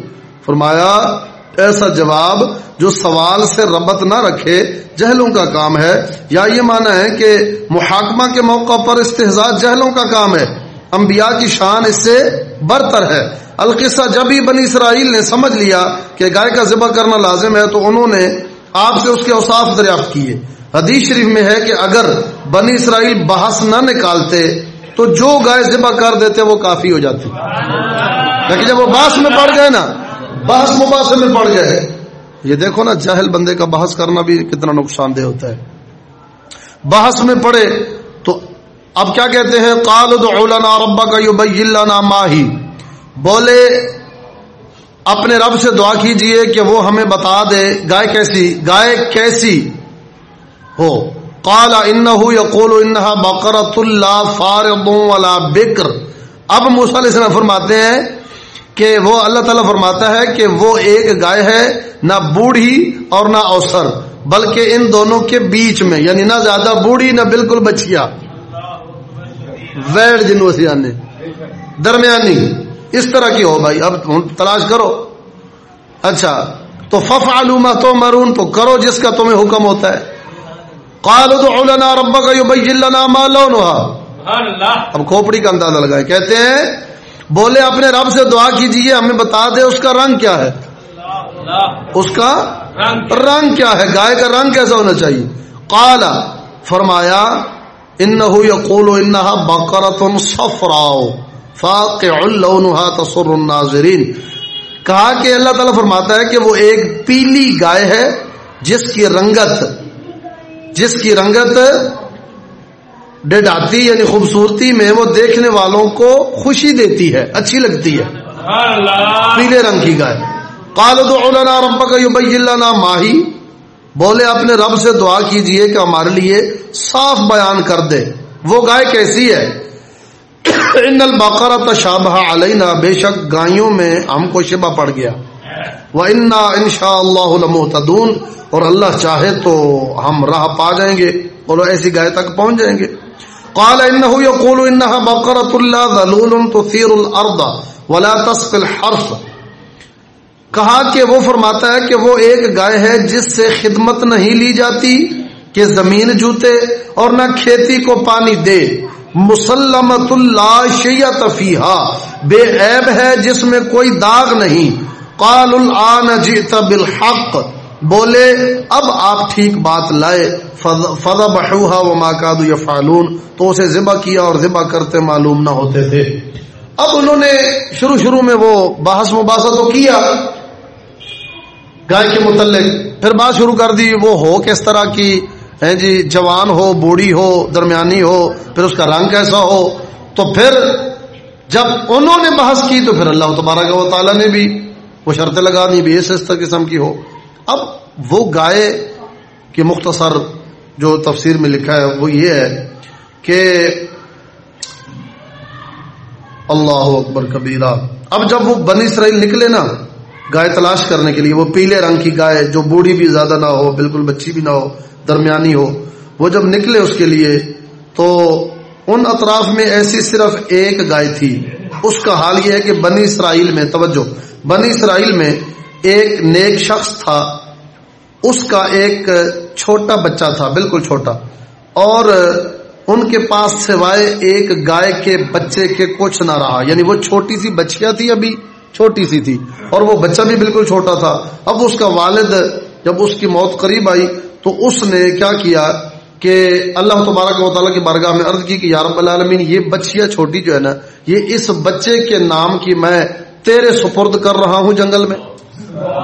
فرمایا، ایسا جواب جو سوال سے ربط نہ رکھے، جہلوں کا کام ہے۔ یا یہ مانا ہے کہ محاکمہ کے موقع پر استحزاء جہلوں کا کام ہے۔ انبیاء کی شان اس سے برتر ہے۔ القصہ جب ہی بنی اسرائیل نے سمجھ لیا کہ گائے کا ذبح کرنا لازم ہے تو انہوں نے آپ سے اس کے اوصاف دریافت کیے۔ حدیث شریف میں ہے کہ اگر بنی اسرائیل بحث نہ نکالتے تو جو گائے ذبح کر دیتے وہ کافی ہو جاتی لیکن جب وہ بحث میں پڑ گئے نا، بحث مباحثے میں پڑ گئے۔ یہ دیکھو نا جہل بندے کا بحث کرنا بھی کتنا نقصان دہ ہوتا ہے۔ بحث میں پڑے اب کیا کہتے ہیں؟ ربا کا ماہی بولے، اپنے رب سے دعا کیجیے کہ وہ ہمیں بتا دے۔ گائے کیسی؟ گائے کیسی؟ ہو۔ کالا ان یقول انہا بقرۃ اللہ فارغ ولا بکر اب موسی علیہ السلام فرماتے ہیں کہ وہ اللہ تعالیٰ فرماتا ہے کہ وہ ایک گائے ہے، نہ بوڑھی اور نہ اوسر، بلکہ ان دونوں کے بیچ میں یعنی نہ زیادہ بوڑھی، نہ بالکل بچیا۔ ویڈ جنوسی آنے درمیانی اس طرح کی ہو بھائی۔ اب تلاش کرو۔ اچھا تو فف علوما تو مرون تو کرو جس کا تمہیں حکم ہوتا ہے۔ ادع لنا ربك يبين لنا ما لونها۔ اب کھوپڑی کا اندازہ لگائے۔ کہتے ہیں بولے اپنے رب سے دعا کیجیے ہمیں بتا دے اس کا رنگ کیا ہے۔ اس کا رنگ کیا ہے؟ گائے کا رنگ کیسا ہونا چاہیے؟ قال فرمایا انه يقول انها بقره صفراء فاقع لونها تسر الناظرين کہا کہ اللہ تعالیٰ فرماتا ہے کہ وہ ایک پیلی گائے ہے جس کی رنگت جس کی رنگت ڈڈاتی یعنی خوبصورتی میں وہ دیکھنے والوں کو خوشی دیتی ہے اچھی لگتی ہے۔ پیلے رنگ کی گائے۔ کالد رب کا ماہی۔ بولے اپنے رب سے دعا کیجیے کہ ہمارے لیے صاف بیان کر دے۔ وہ گائے کیسی ہے؟ ان البقرا تشابہ علینا، بے شک گائیوں میں ہم کو شبہ پڑ گیا۔ وہ انا ان شاء اللہ اور اللہ چاہے تو ہم راہ پا جائیں گے اور ایسی گائے تک پہنچ جائیں گے۔ قال انه يقول انها بقره لا ذلول تثير الارض ولا تسقي الحرث۔ کہا کہ وہ فرماتا ہے کہ وہ ایک گائے ہے جس سے خدمت نہیں لی جاتی کہ زمین جوتے اور نہ کھیتی کو پانی دے۔ مسلمت اللہ شیت فیہا۔ بے عیب ہے جس میں کوئی داغ نہیں۔ قال الان جئت بالحق۔ بولے، اب آپ ٹھیک بات لائے۔ فضا بہوہا و ماکاد فالون تو اسے ذبح کیا اور ذبح کرتے معلوم نہ ہوتے تھے۔ اب انہوں نے شروع شروع میں وہ بحث مباحثہ تو کیا۔ گائے کے متعلق۔ پھر بات شروع کر دی، وہ ہو کس طرح کی ہے جی جوان ہو، بوڑھی ہو، درمیانی ہو، پھر اس کا رنگ کیسا ہو۔ تو پھر جب انہوں نے بحث کی، تو پھر اللہ تبارک و تعالیٰ نے بھی وہ شرطیں لگا دی بھی اس قسم کی ہو۔ اب وہ گائے کی مختصر جو تفسیر میں لکھا ہے، وہ یہ ہے کہ اللہ اکبر کبیرہ۔ اب جب وہ بنی اسرائیل نکلے نا گائے تلاش کرنے کے لیے وہ پیلے رنگ کی گائے جو بوڑھی بھی زیادہ نہ ہو، بالکل بچی بھی نہ ہو، درمیانی ہو، وہ جب نکلے اس کے لیے تو ان اطراف میں ایسی صرف ایک گائے تھی۔ اس کا حال یہ ہے کہ بنی اسرائیل میں، توجہ، بنی اسرائیل میں ایک نیک شخص تھا۔ اس کا ایک چھوٹا بچہ تھا، بالکل چھوٹا۔ اور ان کے پاس سوائے ایک گائے کے بچے کے کچھ نہ رہا۔ یعنی وہ چھوٹی سی بچیا تھی ابھی۔ چھوٹی سی تھی اور وہ بچہ بھی بالکل چھوٹا تھا۔ اب اس کا والد جب اس کی موت قریب آئی تو اس نے کیا کیا کہ اللہ تبارک و تعالیٰ کی بارگاہ میں عرض کی کہ یارب العالمین یہ بچیا چھوٹی جو ہے نا یہ اس بچے کے نام کی میں تیرے سپرد کر رہا ہوں جنگل میں۔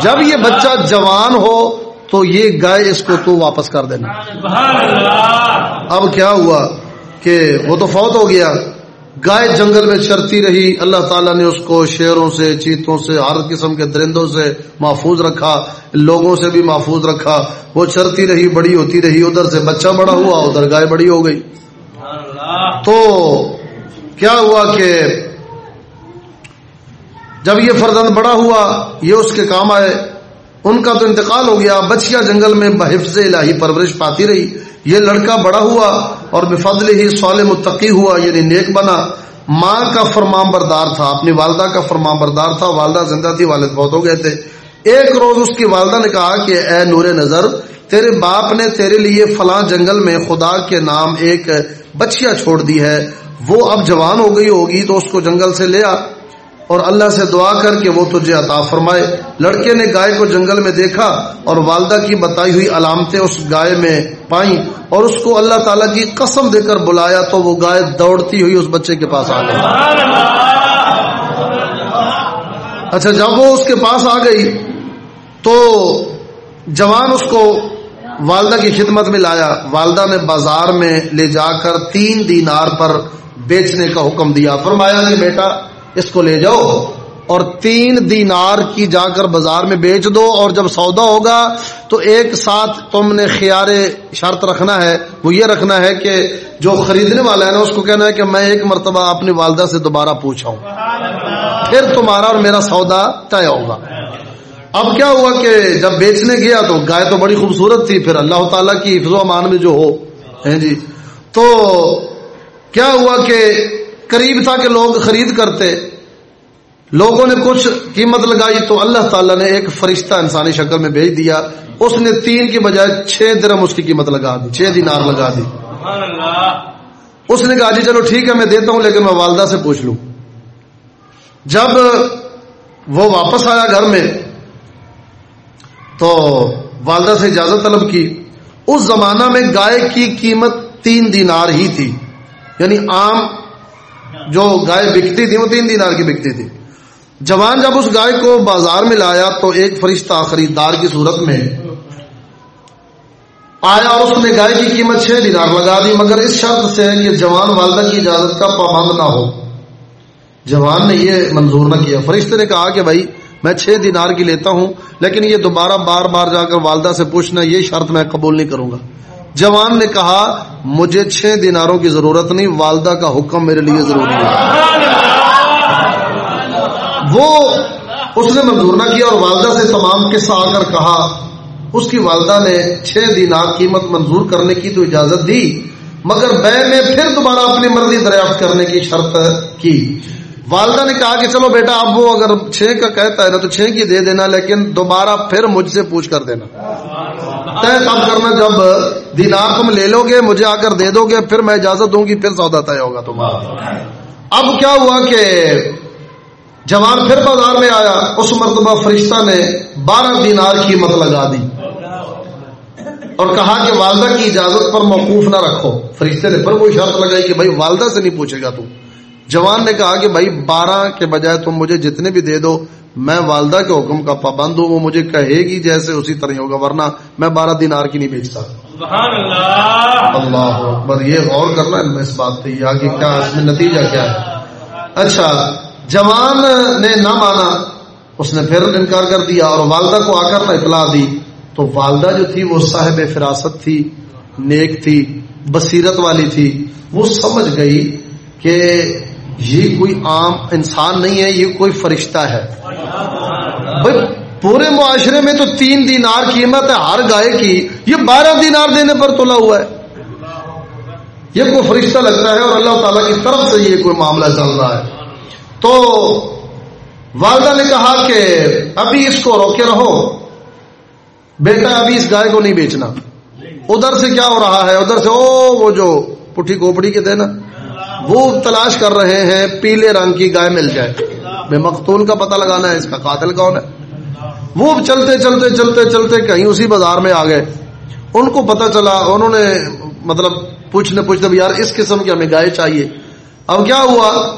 جب یہ بچہ جوان ہو تو یہ گائے اس کو تو واپس کر دینا۔ اب کیا ہوا کہ وہ تو فوت ہو گیا۔ گائے جنگل میں چرتی رہی، اللہ تعالیٰ نے اس کو شیروں سے، چیتوں سے، ہر قسم کے درندوں سے محفوظ رکھا، لوگوں سے بھی محفوظ رکھا۔ وہ چرتی رہی، بڑی ہوتی رہی، ادھر سے بچہ بڑا ہوا، ادھر گائے بڑی ہو گئی۔ تو کیا ہوا کہ جب یہ فرزند بڑا ہوا، یہ اس کے کام آئے۔ ان کا تو انتقال ہو گیا، بچیا جنگل میں بحفظ الہی پرورش پاتی رہی۔ یہ لڑکا بڑا ہوا اور بفضل ہی سول متقی ہوا یعنی نیک بنا۔ ماں کا فرمان بردار تھا، اپنی والدہ کا فرمان بردار تھا۔ والدہ زندہ تھی، والد بہت ہو گئے تھے۔ ایک روز اس کی والدہ نے کہا کہ، اے نور نظر، تیرے باپ نے تیرے لیے فلاں جنگل میں خدا کے نام ایک بچیا چھوڑ دی ہے۔ وہ اب جوان ہو گئی ہوگی تو اس کو جنگل سے لے آ۔ اور اللہ سے دعا کر کے وہ تجھے عطا فرمائے۔ لڑکے نے گائے کو جنگل میں دیکھا اور والدہ کی بتائی ہوئی علامتیں اس گائے میں پائیں اور اس کو اللہ تعالیٰ کی قسم دے کر بلایا تو وہ گائے دوڑتی ہوئی اس بچے کے پاس آ گئی۔ اچھا جب وہ اس کے پاس آ گئی تو جوان اس کو والدہ کی خدمت میں لایا۔ والدہ نے بازار میں لے جا کر تین دینار پر بیچنے کا حکم دیا۔ فرمایا نہیں بیٹا اس کو لے جاؤ اور تین دینار کی جا کر بازار میں بیچ دو اور جب سودا ہوگا تو ایک ساتھ تم نے خیار شرط رکھنا ہے، وہ یہ رکھنا ہے کہ جو خریدنے والا ہے نا، اس کو کہنا ہے کہ میں ایک مرتبہ اپنی والدہ سے دوبارہ پوچھا ہوں پھر تمہارا اور میرا سودا طے ہوگا۔ اب کیا ہوا کہ جب بیچنے گیا تو گائے تو بڑی خوبصورت تھی، پھر اللہ تعالیٰ کی حفظ و امان میں جو ہو۔ ہاں جی۔ تو کیا ہوا کہ قریب تھا کہ لوگ خرید کرتے۔ لوگوں نے کچھ قیمت لگائی تو اللہ تعالیٰ نے ایک فرشتہ انسانی شکل میں بھیج دیا۔ اس نے تین کی بجائے چھ درم اس کی قیمت لگا دی چھ دینار لگا دی۔ اس نے کہا جی چلو ٹھیک ہے میں دیتا ہوں لیکن میں والدہ سے پوچھ لوں۔ جب وہ واپس آیا گھر میں تو والدہ سے اجازت طلب کی۔ اس زمانہ میں گائے کی قیمت تین دینار ہی تھی یعنی عام جو گائے بکتی تھی، وہ تین دینار کی بکتی تھی۔ جوان جب اس گائے کو بازار میں لایا تو ایک فرشتہ خریدار کی صورت میں آیا اور اس نے گائے کی قیمت چھ دینار لگا دی، مگر اس شرط سے کہ جوان والدہ کی اجازت کا پابند نہ ہو۔ جوان نے یہ منظور نہ کیا۔ فرشتے نے کہا کہ بھائی، میں چھ دینار کی لیتا ہوں، لیکن یہ دوبارہ بار بار جا کر والدہ سے پوچھنا، یہ شرط میں قبول نہیں کروں گا۔ جوان نے کہا، مجھے چھ دیناروں کی ضرورت نہیں، والدہ کا حکم میرے لیے ضروری ہے۔ وہ اس نے منظور نہ کیا اور والدہ سے تمام قصہ آ کر کہا، اس کی والدہ نے چھ دینار قیمت منظور کرنے کی تو اجازت دی، مگر بے میں پھر دوبارہ اپنی مرضی دریافت کرنے کی شرط کی۔ والدہ نے کہا کہ چلو بیٹا، اب وہ اگر چھ کا کہتا ہے نا تو چھ کی دے دینا، لیکن دوبارہ پھر مجھ سے پوچھ کر دینا۔ طے کب کرنا جب دینار تم لے لو گے، مجھے آ کر دے دو گے، پھر میں اجازت دوں گی، پھر سودا طے ہوگا تمہارا۔ اب کیا ہوا کہ جوان پھر بازار میں آیا، اس مرتبہ فرشتہ نے بارہ دینار قیمت لگا دی۔ اور کہا کہ والدہ کی اجازت پر موقوف نہ رکھو۔ فرشتے نے پھر وہ شرط لگائی کہ بھائی والدہ سے نہیں پوچھے گا تو۔ جوان نے کہا کہ بھائی بارہ کے بجائے تم مجھے جتنے بھی دے دو میں والدہ کے حکم کا پابند ہوں وہ مجھے کہے گی جیسے اسی طرح ہوگا ورنہ میں بارہ دینار کی نہیں بیچتا اللہ۔ اکبر یہ غور کرنا ہے اس بات پہ آگے کیا اس میں نتیجہ کیا ہے؟ اچھا جوان نے نہ مانا اس نے پھر انکار کر دیا اور والدہ کو آ کر اطلاع دی۔ تو والدہ جو تھی وہ صاحب فراست تھی نیک تھی بصیرت والی تھی۔ وہ سمجھ گئی کہ یہ کوئی عام انسان نہیں ہے، یہ کوئی فرشتہ ہے۔ بھائی، پورے معاشرے میں تو تین دینار قیمت ہے، ہر گائے کی۔ یہ بارہ دینار دینے پر تلا ہوا ہے۔ یہ کوئی فرشتہ لگتا ہے اور اللہ تعالیٰ کی طرف سے یہ کوئی معاملہ چل رہا ہے۔ تو والدہ نے کہا کہ ابھی اس کو روکے رہو۔ بیٹا، ابھی اس گائے کو نہیں بیچنا۔ ادھر سے کیا ہو رہا ہے؟ ادھر سے، او وہ جو پٹھی کوپڑی کے تھے نا۔ وہ تلاش کر رہے ہیں پیلے رنگ کی گائے مل جائے۔ بے مختون کا پتہ لگانا ہے اس کا قاتل کون ہے؟ وہ چلتے چلتے چلتے چلتے کہیں اسی بازار میں آ گئے۔ ان کو پتا چلا، انہوں نے مطلب پوچھنے پوچھتے بھی، یار، اس قسم کی ہمیں گائے چاہیے۔ اب کیا ہوا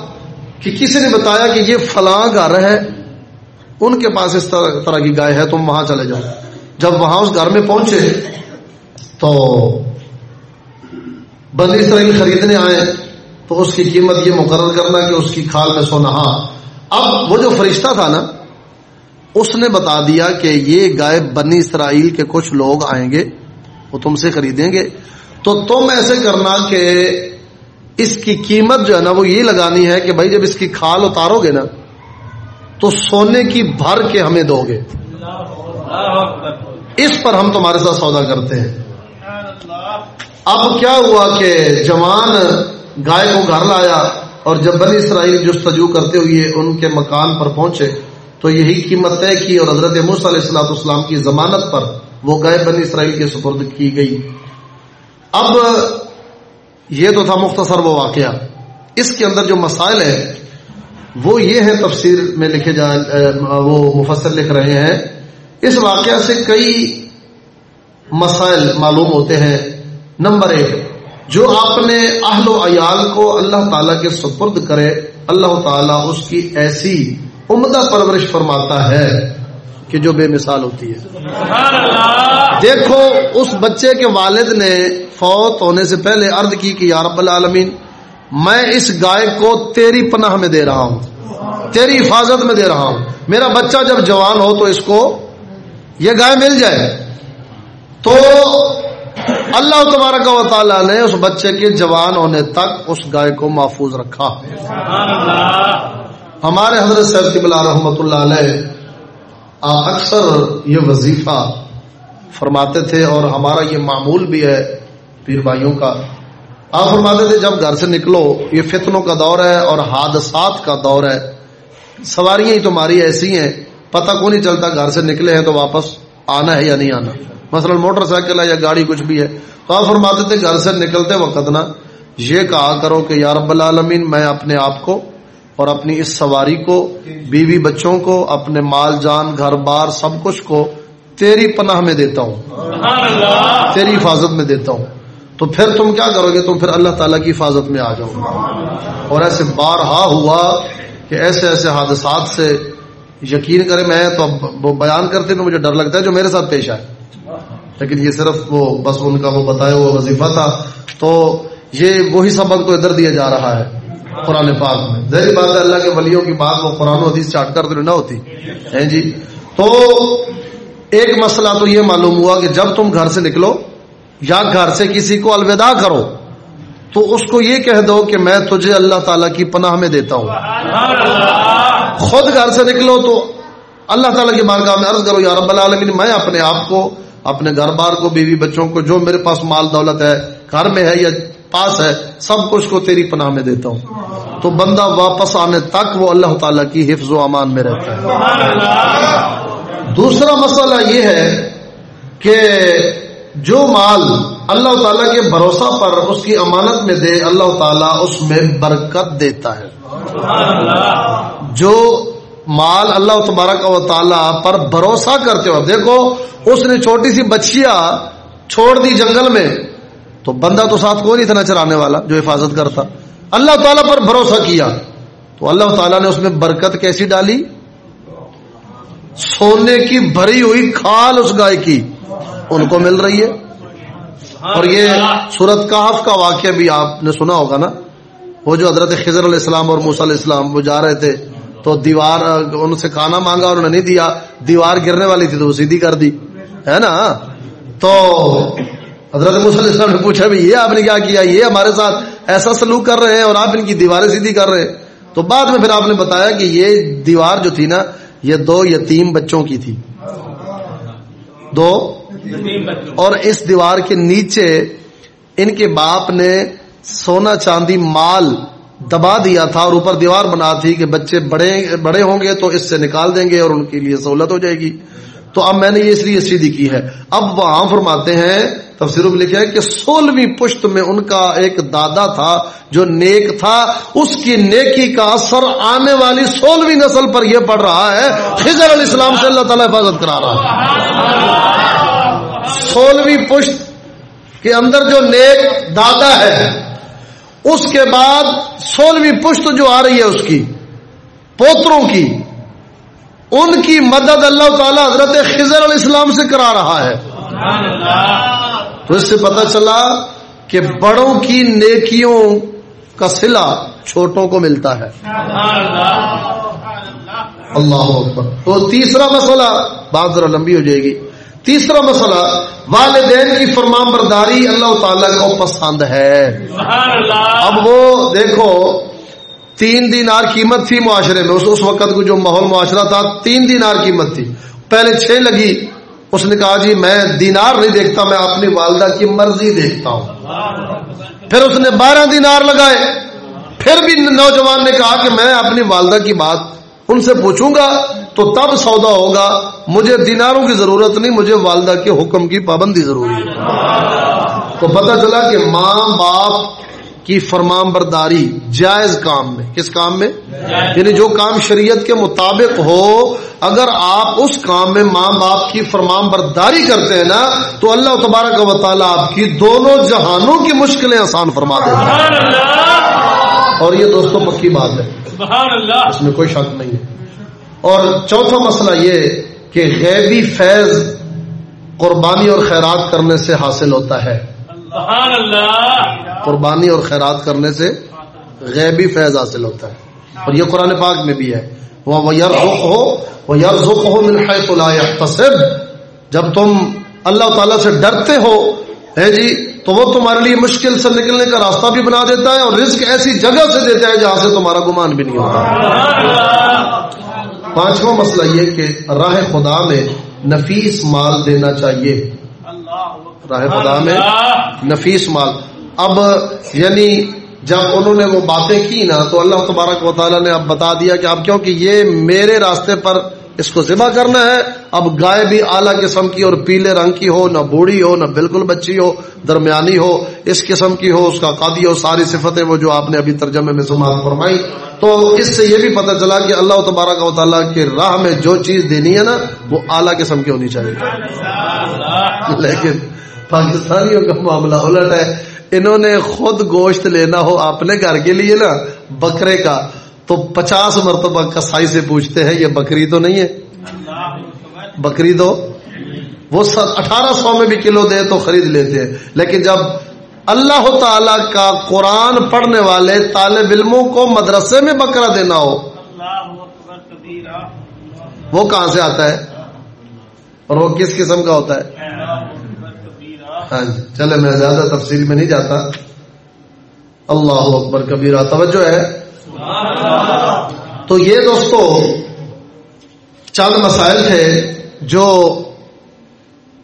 کہ کسی نے بتایا کہ یہ فلاں گھر ہے، ان کے پاس اس طرح طرح کی گائے ہے، تم وہاں چلے جاؤ۔ جب وہاں اس گھر میں پہنچے تو بندی اسرائیل خریدنے آئے۔ تو اس کی قیمت یہ مقرر کرنا کہ اس کی کھال میں سونا۔ ہاں اب وہ جو فرشتہ تھا نا، اس نے بتا دیا کہ یہ گائے بنی اسرائیل کے کچھ لوگ آئیں گے، وہ تم سے خریدیں گے۔ تو تم ایسے کرنا کہ اس کی قیمت جو ہے نا، وہ یہ لگانی ہے کہ بھائی جب اس کی کھال اتارو گے نا، تو سونے کی بھر کے ہمیں دو گے۔ اس پر ہم تمہارے ساتھ سودا کرتے ہیں۔ اب کیا ہوا کہ جوان گائے کو گھر لایا اور جب بنی اسرائیل جستجو کرتے ہوئے ان کے مکان پر پہنچے، تو یہی قیمت طے کی اور حضرت موس علیہ السلاۃ اسلام کی ضمانت پر وہ گائے بنی اسرائیل کے سپرد کی گئی۔ اب یہ تو تھا مختصر وہ واقعہ۔ اس کے اندر جو مسائل ہیں، وہ یہ ہے تفسیر میں لکھے جا وہ مفسر لکھ رہے ہیں۔ اس واقعہ سے کئی مسائل معلوم ہوتے ہیں۔ نمبر ایک جو اپنے اہل و عیال کو اللہ تعالی کے سپرد کرے اللہ تعالیٰ اس کی ایسی عمدہ پرورش فرماتا ہے کہ جو بے مثال ہوتی ہے۔ دیکھو اس بچے کے والد نے فوت ہونے سے پہلے عرض کی کہ یا رب العالمین میں اس گائے کو تیری پناہ میں دے رہا ہوں تیری حفاظت میں دے رہا ہوں۔ میرا بچہ جب جوان ہو تو اس کو یہ گائے مل جائے۔ تو اللہ تبارک و تعالیٰ نے اس بچے کے جوان ہونے تک اس گائے کو محفوظ رکھا۔ ہمارے حضرت صاحب کی بلا رحمت اللہ علیہ اکثر یہ وظیفہ فرماتے تھے اور ہمارا یہ معمول بھی ہے پیر بھائیوں کا۔ آپ فرماتے تھے، جب گھر سے نکلو، یہ فتنوں کا دور ہے اور حادثات کا دور ہے۔ سواریاں ہی تمہاری ایسی ہیں، پتہ کو نہیں چلتا گھر سے نکلے ہیں تو واپس آنا ہے یا نہیں آنا؟ مثلا موٹر سائیکل ہے یا گاڑی کچھ بھی ہے آپ فرماتے تھے گھر سے نکلتے وقت نا یہ کہا کرو کہ یا رب العالمین میں اپنے آپ کو اور اپنی اس سواری کو بیوی بچوں کو اپنے مال جان گھر بار سب کچھ کو تیری پناہ میں دیتا ہوں۔ تیری حفاظت میں دیتا ہوں۔ تو پھر تم کیا کرو گے؟ تم پھر اللہ تعالیٰ کی حفاظت میں آ جاؤ۔ اور ایسے بارہا ہوا کہ ایسے ایسے حادثات سے یقین کرے میں تو وہ بیان کرتے تو مجھے ڈر لگتا ہے جو میرے ساتھ پیش آئے۔ لیکن یہ صرف وہ بس ان کا وہ بتایا ہوا وظیفہ تھا۔ تو یہ وہی سبق تو ادھر دیا جا رہا ہے قرآن پاک میں۔ ظاہر بات ہے، اللہ کے ولیوں کی بات وہ قرآن و حدیث چاٹ کر تو نہ ہوتی۔ ہے جی؟ تو ایک مسئلہ تو یہ معلوم ہوا کہ جب تم گھر سے نکلو یا گھر سے کسی کو الوداع کرو، تو اس کو یہ کہہ دو کہ میں تجھے اللہ تعالیٰ کی پناہ میں دیتا ہوں۔ خود گھر سے نکلو تو اللہ تعالیٰ کی بارگاہ میں عرض کرو، یا رب العالمین، میں اپنے آپ کو اپنے گھر بار کو، بیوی بچوں کو، جو میرے پاس مال دولت ہے، گھر میں ہے یا پاس ہے، سب کچھ کو تیری پناہ میں دیتا ہوں۔ تو بندہ واپس آنے تک وہ اللہ تعالیٰ کی حفظ و امان میں رہتا ہے۔ دوسرا مسئلہ یہ ہے کہ جو مال اللہ تعالیٰ کے بھروسہ پر اس کی امانت میں دے، اللہ تعالیٰ اس میں برکت دیتا ہے۔ جو مال اللہ تبارک و تعالیٰ پر بھروسہ کرتے ہو۔ دیکھو، اس نے چھوٹی سی بچیا چھوڑ دی جنگل میں، تو بندہ تو ساتھ کون نہیں تھا چرانے والا جو حفاظت کرتا؟ اللہ تعالیٰ پر بھروسہ کیا۔ تو اللہ تعالیٰ نے اس میں برکت کیسی ڈالی؟ سونے کی بھری ہوئی کھال اس گائے کی۔ ان کو مل رہی ہے۔ اور یہ سورت کاف کا واقعہ بھی آپ نے سنا ہوگا نا۔ وہ جو حضرت خضر علیہ السلام اور موسیٰ علیہ السلام وہ جا رہے تھے تو دیوار ان سے کھانا مانگا، انہوں نے نہیں دیا۔ دیوار گرنے والی تھی تو وہ سیدھی کر دی۔ ہے نا؟ تو حضرت علیہ السلام نے پوچھا بھی، یہ آپ نے کیا کیا؟ یہ ہمارے ساتھ ایسا سلوک کر رہے ہیں اور آپ ان کی دیواریں سیدھی کر رہے ہیں۔ تو بعد میں پھر آپ نے بتایا کہ یہ دیوار جو تھی نا، یہ دو یتیم بچوں کی تھی۔ دو۔ اور اس دیوار کے نیچے ان کے باپ نے سونا چاندی مال دبا دیا تھا اور اوپر دیوار بنا تھی کہ بچے بڑے بڑے ہوں گے تو اس سے نکال دیں گے اور ان کے لیے سہولت ہو جائے گی۔ تو اب میں نے یہ اس لیے سیدھی کی ہے۔ اب وہاں فرماتے ہیں، تفسیر میں لکھا ہے کہ سولہویں پشت میں ان کا ایک دادا تھا جو نیک تھا۔ اس کی نیکی کا اثر آنے والی سولہویں نسل پر یہ پڑ رہا ہے۔ خضر علیہ السلام سے اللہ تعالیٰ حفاظت کرا رہا ہے۔ سولہویں پشت کہ اندر جو نیک دادا ہے اس کے بعد سولہویں پشت جو آ رہی ہے اس کی پوتروں کی ان کی مدد اللہ تعالی حضرت خضر علیہ السلام سے کرا رہا ہے۔ تو اس سے پتہ چلا کہ بڑوں کی نیکیوں کا سلا چھوٹوں کو ملتا ہے۔ اللہ اکبر۔ تو تیسرا مسئلہ بات ذرا لمبی ہو جائے گی۔ تیسرا مسئلہ والدین کی فرمان برداری اللہ تعالیٰ کو پسند ہے۔ اب وہ دیکھو تین دینار قیمت تھی معاشرے میں اس وقت کو جو ماحول معاشرہ تھا تین دینار قیمت تھی۔ پہلے چھ لگی اس نے کہا جی میں دینار نہیں دیکھتا میں اپنی والدہ کی مرضی دیکھتا ہوں۔ پھر اس نے بارہ دینار لگائے۔ پھر بھی نوجوان نے کہا کہ میں اپنی والدہ کی بات ان سے پوچھوں گا۔ تو تب سودا ہوگا۔ مجھے دیناروں کی ضرورت نہیں مجھے والدہ کے حکم کی پابندی ضروری ہے۔ تو پتہ چلا کہ ماں باپ کی فرمان برداری جائز کام میں کس کام میں؟ یعنی جو کام شریعت کے مطابق ہو اگر آپ اس کام میں ماں باپ کی فرمان برداری کرتے ہیں نا تو اللہ تبارک و تعالیٰ آپ کی دونوں جہانوں کی مشکلیں آسان فرما دے۔ اور یہ دوستوں پکی بات ہے۔ اس میں کوئی شک نہیں ہے۔ اور چوتھا مسئلہ یہ کہ غیبی فیض قربانی اور خیرات کرنے سے حاصل ہوتا ہے۔ قربانی اور خیرات کرنے سے غیبی فیض حاصل ہوتا ہے۔ اور یہ قرآن پاک میں بھی ہے۔ وہ یرز ہو تصب جب تم اللہ تعالی سے ڈرتے ہو ہے جی تو وہ تمہارے لیے مشکل سے نکلنے کا راستہ بھی بنا دیتا ہے اور رزق ایسی جگہ سے دیتا ہے جہاں سے تمہارا گمان بھی نہیں ہوتا۔ پانچواں مسئلہ یہ کہ راہ خدا میں نفیس مال دینا چاہیے۔ راہ خدا میں نفیس مال۔ اب یعنی جب انہوں نے وہ باتیں کی نا تو اللہ تبارک و تعالیٰ نے اب بتا دیا کہ اب کیونکہ یہ میرے راستے پر اس کو ذبح کرنا ہے۔ اب گائے بھی اعلیٰ قسم کی اور پیلے رنگ کی ہو، نہ بوڑھی ہو، نہ بالکل بچی ہو، درمیانی ہو، اس قسم کی ہو، اس کا قادی ہو ساری صفتیں وہ جو آپ نے ابھی ترجمے میں سماعت فرمائی۔ تو اس سے یہ بھی پتہ چلا کہ اللہ تبارک و تعالیٰ کی راہ میں جو چیز دینی ہے نا، وہ اعلیٰ قسم کی ہونی چاہیے۔ لیکن پاکستانیوں کا معاملہ الٹ ہے۔ انہوں نے خود گوشت لینا ہو اپنے گھر کے لیے نا، بکرے کا۔ تو پچاس مرتبہ کسائی سے پوچھتے ہیں، یہ بکری تو نہیں ہے؟ بکری تو؟ وہ اٹھارہ سو میں بھی کلو دے تو خرید لیتے ہیں۔ لیکن جب اللہ تعالی کا قرآن پڑھنے والے طالب علموں کو مدرسے میں بکرا دینا ہو، وہ کہاں سے آتا ہے؟ اور وہ کس قسم کا ہوتا ہے؟ ہاں جی چلے، میں زیادہ تفصیل میں نہیں جاتا۔ اللہ اکبر، کبیرہ، توجہ ہے۔ تو یہ دوستو چند مسائل تھے جو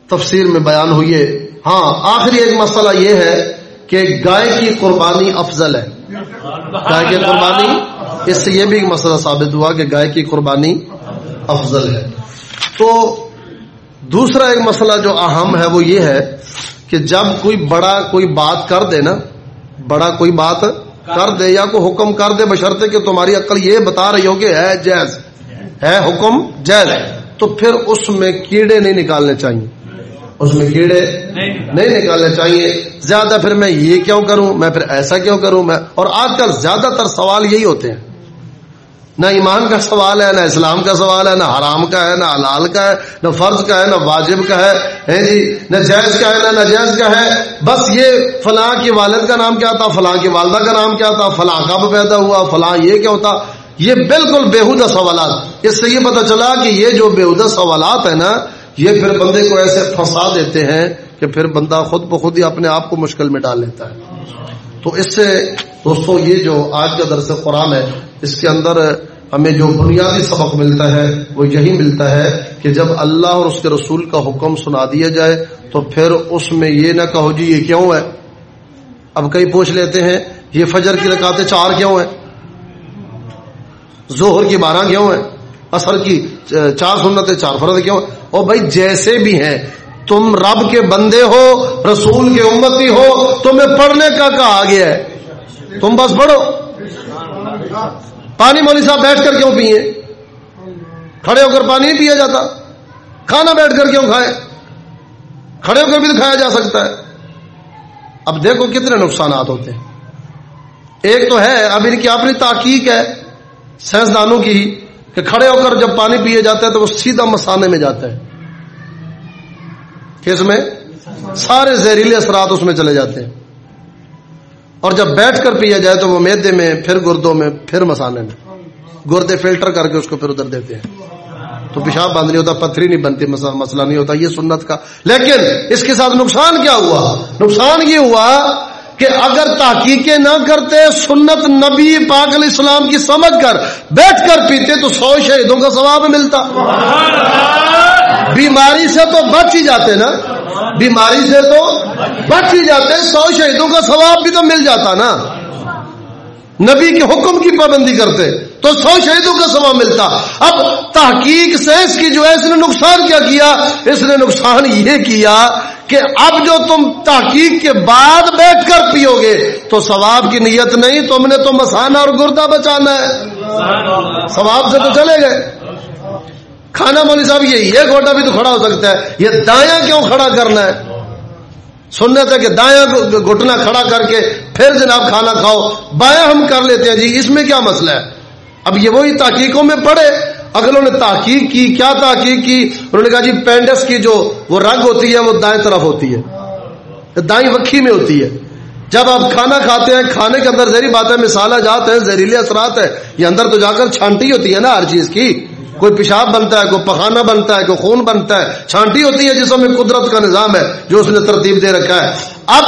تفسیر میں بیان ہوئے ہاں آخری ایک مسئلہ یہ ہے کہ گائے کی قربانی افضل ہے۔ گائے کی قربانی، اس سے یہ بھی مسئلہ ثابت ہوا کہ گائے کی قربانی افضل ہے۔ تو دوسرا ایک مسئلہ جو اہم ہے وہ یہ ہے کہ جب کوئی بڑا کوئی بات کر دے نا، بڑا کوئی بات کر دے یا کوئی حکم کر دے بشرطے کہ تمہاری عقل یہ بتا رہی ہو کہ ہے جیز ہے حکم جیز تو پھر اس میں کیڑے نہیں نکالنے چاہیے۔ اس میں کیڑے نہیں نکالنے چاہیے۔ زیادہ پھر میں یہ کیوں کروں؟ میں پھر ایسا کیوں کروں؟ میں اور آج کل زیادہ تر سوال یہی ہوتے ہیں۔ نہ ایمان کا سوال ہے، نہ اسلام کا سوال ہے، نہ حرام کا ہے، نہ حلال کا ہے، نہ فرض کا ہے، نہ واجب کا ہے۔ جی؟ نہ جائز کا ہے، نہ ناجائز کا ہے۔ بس یہ فلاں کے والد کا نام کیا تھا، فلاں کی والدہ کا نام کیا تھا، فلاں کب پیدا ہوا، فلاں یہ کیا ہوتا۔ یہ بالکل بےحدہ سوالات۔ اس سے یہ پتا چلا کہ یہ جو بےحدہ سوالات ہیں نا، یہ پھر بندے کو ایسے پھنسا دیتے ہیں کہ پھر بندہ خود بخود ہی اپنے آپ کو مشکل میں ڈال لیتا ہے۔ تو اس سے دوستو یہ جو آج کا درس قرآن ہے، اس کے اندر ہمیں جو بنیادی سبق ملتا ہے، وہ یہی ملتا ہے کہ جب اللہ اور اس کے رسول کا حکم سنا دیا جائے، تو پھر اس میں یہ نہ کہو جی یہ کیوں ہے؟ اب کئی پوچھ لیتے ہیں، یہ فجر کی رکاتے چار کیوں ہیں؟ زہر کی بارہ کیوں ہیں؟ اثر کی چار سنتیں، چار فرد کیوں اور بھائی جیسے بھی ہیں تم رب کے بندے ہو، رسول کے امتی ہو، تمہیں پڑھنے کا کہا گیا ہے۔ تم بس پڑھو۔ پانی مولوی صاحب بیٹھ کر کیوں پیئے؟ کھڑے ہو کر پانی پیا جاتا۔ کھانا بیٹھ کر کیوں کھائے؟ کھڑے ہو کر بھی تو کھایا جا سکتا ہے۔ اب دیکھو کتنے نقصانات ہوتے ہیں۔ ایک تو ہے، اب ان کی اپنی تحقیق ہے، سائنسدانوں کی کہ کھڑے ہو کر جب پانی پیے جاتا ہے تو وہ سیدھا مسانے میں جاتا ہے کس میں سارے زہریلے اثرات اس میں چلے جاتے ہیں۔ اور جب بیٹھ کر پیا جائے تو وہ میدے میں، پھر گردوں میں، پھر مسالے میں۔ گردے فلٹر کر کے اس کو پھر ادھر دیتے ہیں۔ تو پیشاب بند نہیں ہوتا، پتھری نہیں بنتی مسئلہ نہیں ہوتا، یہ سنت کا۔ لیکن اس کے ساتھ نقصان کیا ہوا؟ نقصان یہ ہوا کہ اگر تحقیقیں نہ کرتے، سنت نبی پاک علیہ السلام کی سمجھ کر بیٹھ کر پیتے تو سو شہیدوں کا ثواب ملتا۔ بیماری سے تو بچ ہی جاتے نا۔ بیماری سے تو بچ ہی جاتے، سو شہیدوں کا ثواب بھی تو مل جاتا نا۔ نبی کے حکم کی پابندی کرتے تو سو شہیدوں کا سما ملتا۔ اب تحقیق سینس کی جو ہے، اس نے نقصان کیا کیا؟ اس نے نقصان یہ کیا کہ اب جو تم تحقیق کے بعد بیٹھ کر پیو گے، تو ثواب کی نیت نہیں، تم نے تو مسانا اور گردہ بچانا ہے۔ ثواب سے تو چلے گئے۔ کھانا مولوی صاحب، یہ یہ گوٹا بھی تو کھڑا ہو سکتا ہے۔ یہ دایا کیوں کھڑا کرنا ہے؟ سننا تھا کہ دایا گھٹنا کھڑا کر کے پھر جناب کھانا کھاؤ۔ بایا ہم کر لیتے ہیں جی اس میں کیا مسئلہ ہے؟ اب یہ وہی تحقیقوں میں پڑے اگر انہوں نے تحقیق کی، کیا تحقیق کی؟ انہوں نے کہا جی پینڈس کی جو وہ رنگ ہوتی ہے، وہ دائیں طرف ہوتی ہے۔ دائیں وکھی میں ہوتی ہے۔ جب آپ کھانا کھاتے ہیں، کھانے کے اندر زہری بات ہے مثال جات ہے زہریلے اثرات ہے یہ اندر تو جا کر چھانٹی ہوتی ہے نا ہر چیز کی۔ کوئی پیشاب بنتا ہے، کوئی پخانا بنتا ہے، کوئی خون بنتا ہے۔ چھانٹی ہوتی ہے جسوں میں قدرت کا نظام ہے، جو اس نے ترتیب دے رکھا ہے۔ اب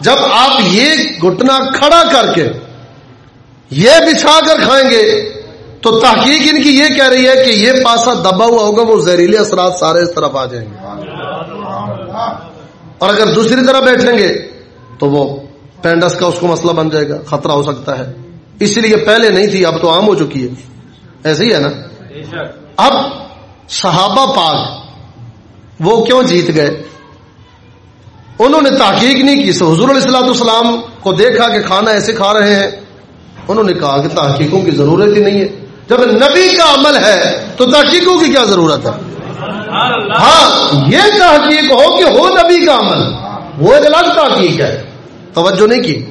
جب آپ یہ گھٹنا کھڑا کر کے یہ بچھا کر کھائیں گے تو تحقیق ان کی یہ کہہ رہی ہے کہ یہ پاسا دبا ہوا ہوگا، وہ زہریلے اثرات سارے اس طرف آ جائیں گے۔ اور اگر دوسری طرح بیٹھیں گے تو وہ پینڈس کا اس کو مسئلہ بن جائے گا، خطرہ ہو سکتا ہے۔ اسی لیے پہلے نہیں تھی، اب تو عام ہو چکی ہے۔ ایسے ہی ہے نا؟ اب صحابہ پاک وہ کیوں جیت گئے؟ انہوں نے تحقیق نہیں کی۔ سو حضور علیہ السلاۃ السلام کو دیکھا کہ کھانا ایسے کھا رہے ہیں۔ انہوں نے کہا کہ تحقیقوں کی ضرورت ہی نہیں ہے۔ جب نبی کا عمل ہے تو تحقیقوں کی کیا ضرورت ہے؟ ہاں یہ تحقیق ہو کہ ہو نبی کا عمل۔ وہ ایک الگ تحقیق ہے۔ توجہ نہیں کی؟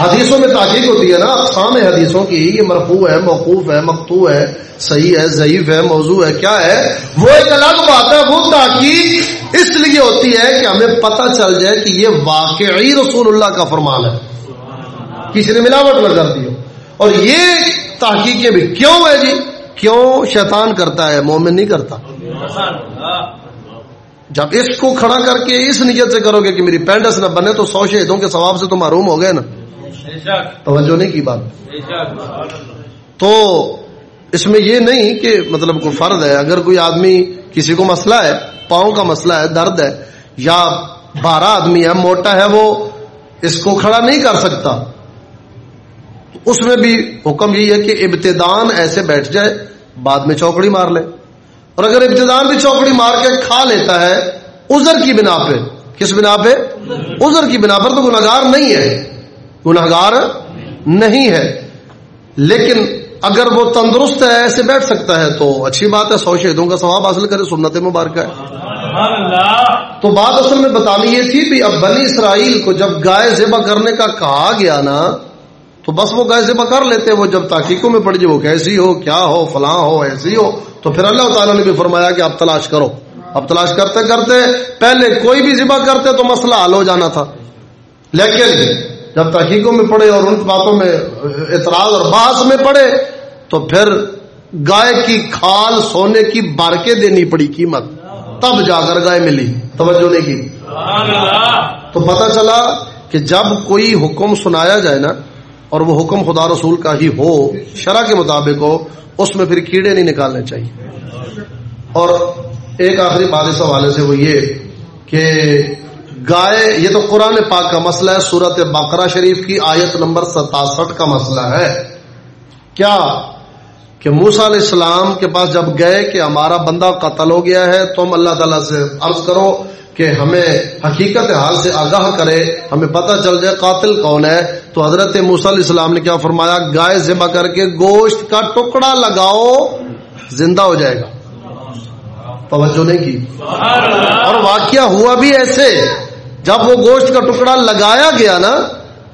حدیثوں میں تحقیق ہوتی ہے نا اقسام حدیثوں کی، یہ مرفوع ہے، موقوف ہے مکتو ہے، صحیح ہے، ضعیف ہے، موضوع ہے، کیا ہے؟ وہ ایک الگ بات ہے، وہ تحقیق اس لیے ہوتی ہے کہ ہمیں پتہ چل جائے کہ یہ واقعی رسول اللہ کا فرمان ہے۔ کسی نے ملاوٹ نہ کر دی ہو۔ اور یہ تحقیقیں بھی کیوں ہے جی؟ کیوں شیطان کرتا ہے؟ مومن نہیں کرتا۔ جب اس کو کھڑا کر کے اس نیت سے کرو گے کہ میری پینڈس نہ بنے تو سو شہیدوں کے ثواب سے تو معروم ہو گئے نا۔ توجہ نہیں کی بات۔ تو اس میں یہ نہیں کہ مطلب کوئی فرد ہے۔ اگر کوئی آدمی کسی کو مسئلہ ہے، پاؤں کا مسئلہ ہے، درد ہے، یا بارہ آدمی ہے موٹا ہے، وہ اس کو کھڑا نہیں کر سکتا۔ اس میں بھی حکم یہی ہے کہ ابتدان ایسے بیٹھ جائے، بعد میں چوکڑی مار لے۔ اور اگر ابتدان بھی چوکڑی مار کے کھا لیتا ہے ازر کی بنا پہ، کس بنا پہ؟ ازر کی بنا پر تو گناگار نہیں ہے۔ گناگار نہیں ہے۔ لیکن اگر وہ تندرست ہے، ایسے بیٹھ سکتا ہے، تو اچھی بات ہے، سو شہیدوں کا ثواب حاصل کرے، سنت مبارکہ ہے۔ تو بات اصل میں بتانی یہ تھی بھی اب بنی اسرائیل کو جب گائے ذبح کرنے کا کہا گیا نا تو بس وہ گائے ذبح کر لیتے وہ جب تحقیقوں میں پڑ جائے وہ کیسی ہو کیا ہو فلاں ہو ایسی ہو تو پھر اللہ تعالیٰ نے بھی فرمایا کہ اب تلاش کرو۔ اب تلاش کرتے کرتے پہلے کوئی بھی ذبح کرتے تو مسئلہ حل ہو جانا تھا۔ لیکن جب تحقیقوں میں پڑے اور ان باتوں میں اعتراض اور بحث میں پڑے تو پھر گائے کی کھال سونے کی بارکے دینی پڑی قیمت۔ تب جا کر گائے ملی۔ توجہ نہیں کی۔ تو پتہ چلا کہ جب کوئی حکم سنایا جائے نا اور وہ حکم خدا رسول کا ہی ہو شرح کے مطابق ہو، اس میں پھر کیڑے نہیں نکالنے چاہیے۔ اور ایک آخری بات اس حوالے سے وہ یہ کہ گائے، یہ تو قرآن پاک کا مسئلہ ہے، سورت بقرہ شریف کی آیت نمبر ستاسٹھ کا مسئلہ ہے۔ کیا کہ موسا علیہ السلام کے پاس جب گئے کہ ہمارا بندہ قتل ہو گیا ہے، تم اللہ تعالیٰ سے عرض کرو کہ ہمیں حقیقت حال سے آگاہ کرے، ہمیں پتہ چل جائے قاتل کون ہے۔ تو حضرت موسیٰ علیہ السلام نے کیا فرمایا، گائے ذبح کر کے گوشت کا ٹکڑا لگاؤ، زندہ ہو جائے گا۔ توجہ نہیں کی۔ اور واقعہ ہوا بھی ایسے، جب وہ گوشت کا ٹکڑا لگایا گیا نا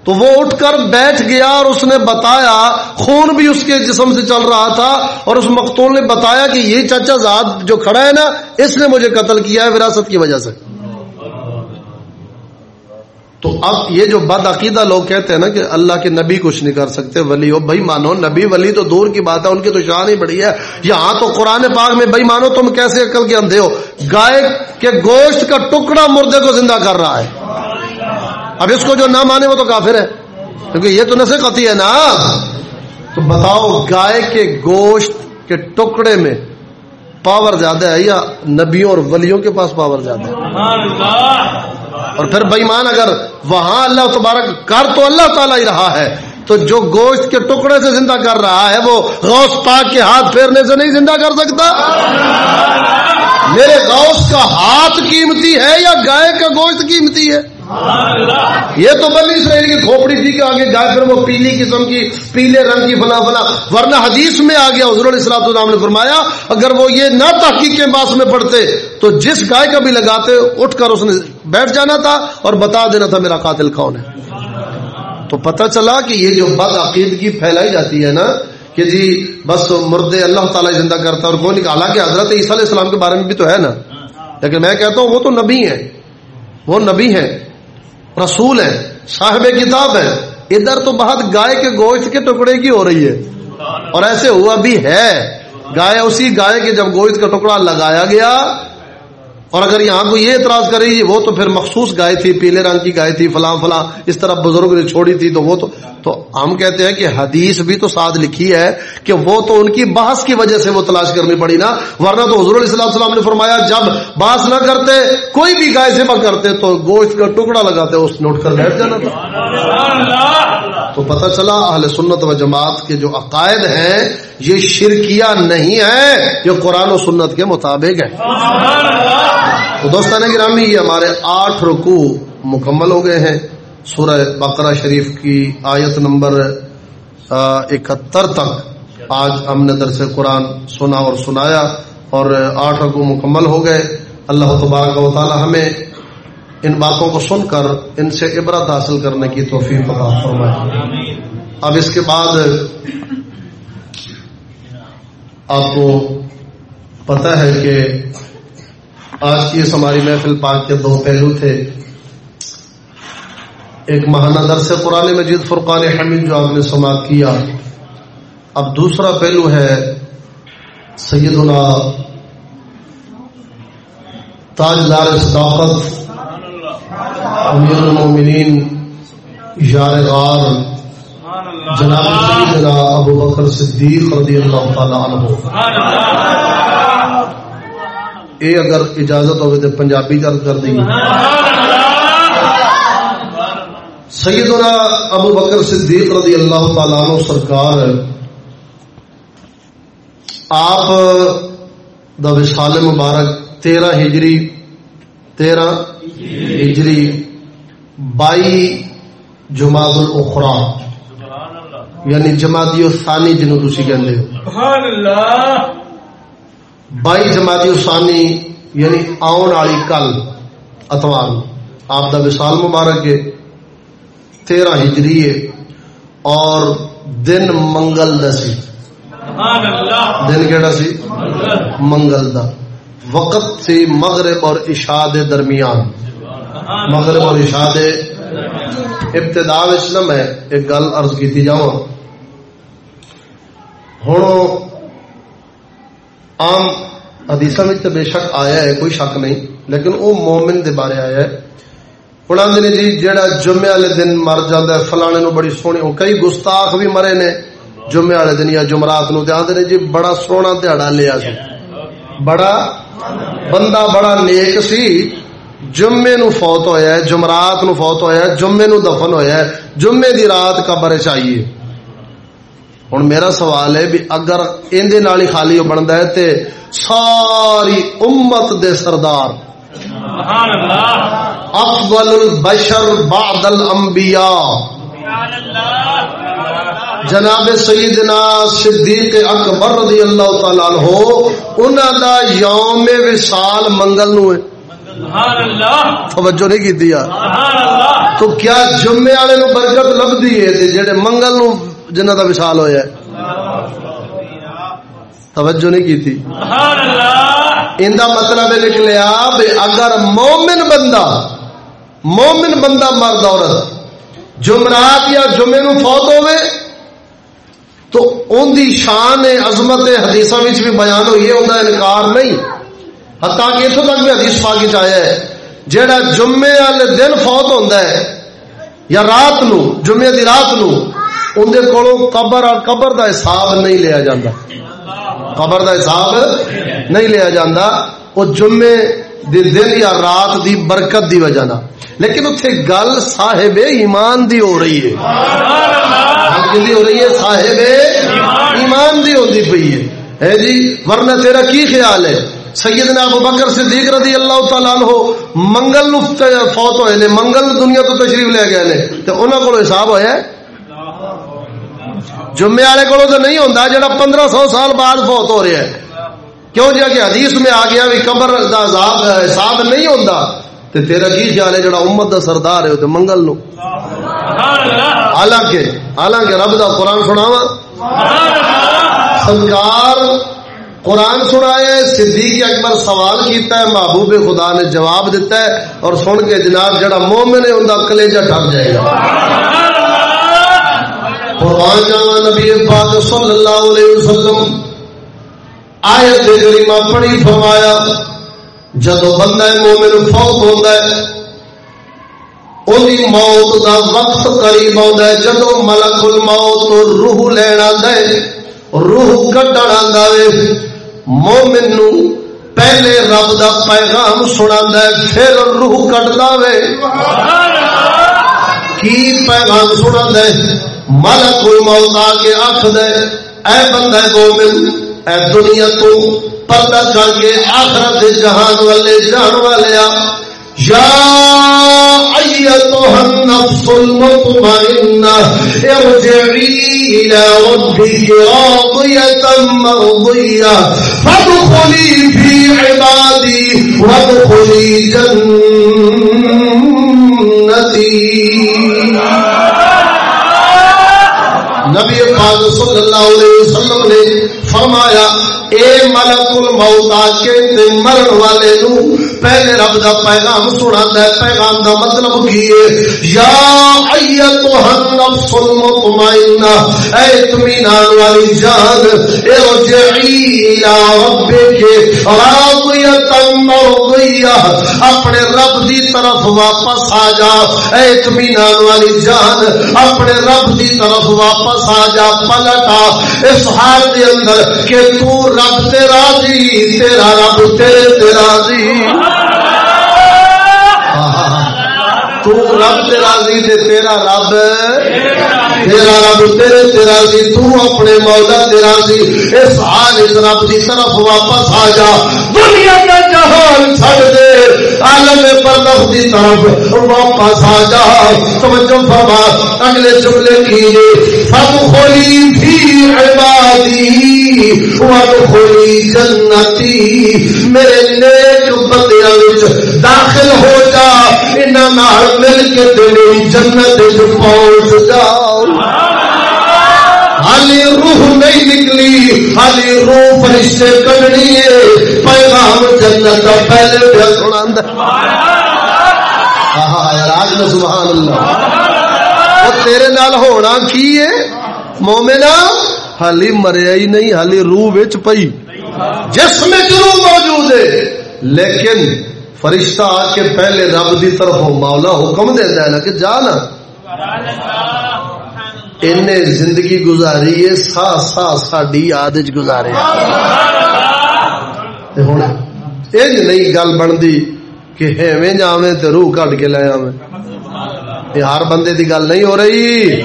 تو وہ اٹھ کر بیٹھ گیا اور اس نے بتایا، خون بھی اس کے جسم سے چل رہا تھا اور اس مقتول نے بتایا کہ یہ چچا زاد جو کھڑا ہے نا، اس نے مجھے قتل کیا ہے وراثت کی وجہ سے۔ تو اب یہ جو بد عقیدہ لوگ کہتے ہیں نا کہ اللہ کے نبی کچھ نہیں کر سکتے، ولی ہو، بھائی مانو، نبی ولی تو دور کی بات ہے، ان کی تو شان ہی بڑی ہے۔ یہاں تو قرآن پاک میں، بھائی مانو، تم کیسے عقل کے اندھے ہو؟ گائے کے گوشت کا ٹکڑا مردے کو زندہ کر رہا ہے۔ اب اس کو جو نہ مانے وہ تو کافر ہے۔ کیونکہ یہ تو نسے قطعی ہے نا۔ تو بتاؤ گائے کے گوشت کے ٹکڑے میں پاور زیادہ ہے یا نبیوں اور ولیوں کے پاس پاور زیادہ ہے؟ اور پھر بےمان اگر وہاں اللہ تبارک کر تو اللہ تعالیٰ ہی رہا ہے تو جو گوشت کے ٹکڑے سے زندہ کر رہا ہے وہ غوث پاک کے ہاتھ پھیرنے سے نہیں زندہ کر سکتا؟ میرے غوث کا ہاتھ قیمتی ہے یا گائے کا گوشت قیمتی ہے؟ یہ تو بلی اسرائیل کی کھوپڑی تھی کہ آگے گائے پھر وہ پیلی قسم کی، پیلے رنگ کی، فلاں فلاں۔ ورنہ حدیث میں آ گیا حضور علیہ السلام نے فرمایا، اگر وہ یہ نہ تحقیق کے باس میں پڑھتے، تو جس گائے کا بھی لگاتے، اٹھ کر اس نے بیٹھ جانا تھا اور بتا دینا تھا، میرا قاتل کون ہے۔ تو پتہ چلا کہ یہ جو بد عقیدگی پھیلائی جاتی ہے نا، کہ جی بس مردے اللہ تعالیٰ زندہ کرتا اور کوئی نکالا کہ حضرت عیسیٰ علیہ السلام کے بارے میں بھی تو ہے نا۔ لیکن میں کہتا ہوں، وہ تو نبی ہے وہ نبی ہے رسول ہے، صاحب کتاب ہے۔ ادھر تو بہت گائے کے گوشت کے ٹکڑے کی ہو رہی ہے۔ اور ایسے ہوا بھی ہے۔ گائے، اسی گائے کے جب گوشت کا ٹکڑا لگایا گیا اور اگر یہاں کو یہ اعتراض کرے وہ تو پھر مخصوص گائے تھی، پیلے رنگ کی گائے تھی، فلاں فلاں، اس طرح بزرگ نے چھوڑی تھی، تو وہ تو تو ہم کہتے ہیں کہ حدیث بھی تو ساتھ لکھی ہے کہ وہ تو ان کی بحث کی وجہ سے وہ تلاش کرنی پڑی نا۔ ورنہ تو حضور علیہ السلام نے فرمایا، جب بحث نہ کرتے، کوئی بھی گائے سے کرتے، تو گوشت کا ٹکڑا لگاتے، اس نے اٹھ کر بیٹھ جانا تھا۔ تو پتہ چلا اہل سنت و جماعت کے جو عقائد ہیں، یہ شرکیہ نہیں ہے یہ قرآن و سنت کے مطابق ہے تو دوستان گرامی یہ ہمارے آٹھ رکو مکمل ہو گئے ہیں۔ سورہ بقرہ شریف کی آیت نمبر اکہتر تک آج ہم نے درس قرآن سنا اور سنایا اور آٹھ رکو مکمل ہو گئے۔ اللہ تبارک و تعالی ہمیں ان باتوں کو سن کر، ان سے عبرت حاصل کرنے کی توفیق عطا فرمائے۔ اب اس کے بعد آپ کو پتہ ہے کہ آج کی اس ہماری محفل پاک کے دو پہلو تھے۔ ایک ماہانہ درس قرآن مجید فرقان حمید جو آپ نے سماعت کیا۔ اب دوسرا پہلو ہے سیدنا تاجدار صداقت امیر المومنین یار غار، جناب سیدنا ابو بکر صدیق رضی اللہ تعالی عنہ۔ اے اگر اجازت ہوگی تو پنجابی چل کر دیں سیدنا ابو بکر صدیق رضی اللہ تعالیٰ عنہ سرکار، آپ دا وشال مبارک تیرہ ہجری تیرہ ہجری بائی جماعت الاخرا یعنی جماعتی ثانی جنہوں تھی کہتے ہو۔ سبحان اللہ۔ بائی جماعتی اسانی یعنی آن والی کل اتوار آپ کا وسال مبارک ہے تیرہ ہجری ہے اور دن منگل دا سی دن کہڑا سی منگل دا وقت سی مغرب اور اشاد درمیان مغرب اور اشاد ابتدا میں ایک گل ارض کی جا ہوں عام حدیث میں تو بے شک آیا ہے، کوئی شک نہیں، لیکن وہ مومن دے بارے آیا ہے۔ ہوں آدھے جی جہاں جمعے والے دن مر جا فلانے نو بڑی سونی، وہ کئی گستاخ بھی مرے نے جمعے والے دن یا جمعرات نو آدھے جی بڑا سونا دہڑا لیا سی۔ بڑا بندہ بڑا نیک سی۔ جمعے نو فوت ہویا ہے، جمعرات نو فوت ہویا ہے، جمعے نو دفن ہویا ہے۔ جمعے دی رات قبر چاہیے ہوں میرا سوال ہے بھی اگر اندر ہی خالی بنتا ہے تے ساری امت دے سردار افضل البشر بعد الانبیاء۔ جناب سیدنا صدیق اکبر رضی اللہ تعالی عنہ انہاں دا یوم وصال منگل نو ہے۔ سبحان اللہ۔ توجہ نہیں کی سبحان اللہ۔ تو کیا جمعے والے نو برکت لبدی ہے تے جڑے منگل نو جنہ دا وصال ہویا ہے۔ توجہ نہیں کی تھی ان دا مطلب یہ نکلیا بے اگر مومن بندہ مومن بندہ مرد عورت جمعرات یا جمعے نو فوت ہوئے تو ان دی شان عظمت حدیثاں وچ بھی بیان ہوئی ہے ان دا انکار نہیں۔ حتیٰ کہ اتوں تک بھی حدیث پاک وچ آیا ہے جیڑا جمعے والے دن فوت ہوندا ہے یا رات نو جمعے دی رات نو ان دے کولوں قبر اور قبر دا حساب نہیں لیا جاندا قبر دا حساب نہیں لیا جاندا وہ جمعے دے دن یا رات دی برکت دی وجہ نہ لیکن اتنے گل صاحب ایمان دی ہو رہی ہے گل کدی ہو رہی ہے صاحب ایمان دی ہوتی پئی ہے ہے جی ورنہ تیرا کی خیال ہے سیدنا ابو بکر صدیق رضی اللہ تعالیٰ عنہ منگل فوت ہوئے نے منگل دنیا تو تشریف لے گئے نے تو انہوں کو حساب ہویا ہے جمعے والے کو تو نہیں ہوتا جڑا پندرہ سو سال بعد فوت ہو رہا ہے۔ کیوں جا کہ حدیث میں آ گیا بھی قبر دا عذاب حساب نہیں ہوتا تے تیرا کی ہے جڑا امت دا سردار ہے تے منگل نو۔ حالانکہ حالانکہ رب دا قرآن سناوا سرکار قرآن سنایا ہے صدیق اکبر سوال کیتا ہے محبوب خدا نے جواب دیتا ہے اور سن کے جناب جڑا مومن ہے ان کا کلیجہ ٹپ جائے گا۔ قرآن نبی پاک صلی اللہ علیہ وسلم آیت کریمہ پڑھی فرمایا جدو بندہ مومن فوت ہوتا ہے وہی موت دا وقت قریب آتا ہے جدو ملک الموت روح لین آتا ہے روح کٹن آتا ہے مومن نو پہلے رب دا پیغام سنا ہے پھر روح کٹتا وے۔ کی پیغام سنا ہے؟ ملک الموت آ کے آخ دے اے بندہ مومن، اے دنیا تو پردہ کر کے آخرت جہان والے جان والے آ یا ایتها النفس المطمئنة ارجعي إلى ربك راضية مرضية فادخلي في عبادي وادخلي جنتي نبی پاک صلی اللہ علیہ وسلم نے فرمایا اے ملک الموت آ کے تے مرن والے نو، پہلے رب دا پیغام سناتا ہے، پیغام دا مطلب کی ہے؟ یا ایتها النفس المطمئنہ، اے اطمینان والی جان، ارجعی الى ربک راضیتا مرضیہ، اپنے رب دی طرف واپس آ جا۔ اے اطمینان والی جان، اپنے رب دی طرف واپس آ جا، پلٹا۔ اس حال دے اندر کہ تو رب تیرا جی تیرا رب تیرے تیرا جی تو رب تیرا جی تے تیرا رب تیرا رب تیرے تیرا جی تو اپنے مولا تیرا جی اس حال اس رب کی طرف واپس آ جا۔ دنیا کا جہان چھڑ دے۔ عالم پردخ دی طرف واپس آ جا توجہ فرما، اگلے جملے کیجیے فادخلی فی عبادی وادخلی جنتی میرے نیک بندیاں وچ داخل ہو جا، انہاں نال مل کے تیری جنت وچ پہنچ جاؤ حالی روح نہیں نکلی حالی روح فرشتے کڈنی ہے۔ پیغام جنت پہلے پہ راج سبحان اللہ۔ تیرے نال ہونا کی ہے؟ مومنا حالی مریا ہی نہیں حالی روح وچ پئی۔ جس میں روح موجود ہے۔ لیکن فرشتہ آ کے پہلے رب دی طرف مولا حکم دینا ہے نا کہ جانا ان زندگی گزاری ہے سا سا ساڈی یاد گزارے۔ ہوں یہ نہیں گل بنتی کہ ایویں جاویں تے روح کٹ کے لے آویں یہ ہر بندے دی گل نہیں ہو رہی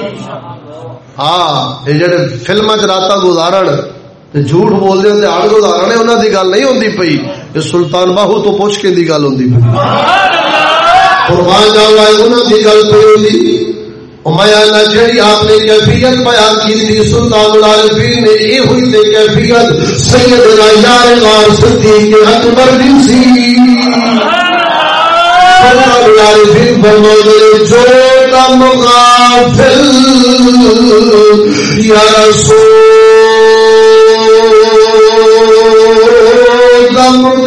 ہاں یہ جڑے فلم چ رات گزارن جھوٹ بول دے آڑ گزارن انہوں دی گل نہیں ہوندی پئی یہ سلطان باہو تو پوچھ کے دی گل ہوندی پئی قربان جاوا انہوں دی گل پئی ہوندی میاں جڑی آپ نے کیفیت بیان کی تھی، سلطان العارفین نے یہ ہوئی تھی کیفیت سیدنا یار غار صدیق اکبر سی۔ جو دم غافل یا رسول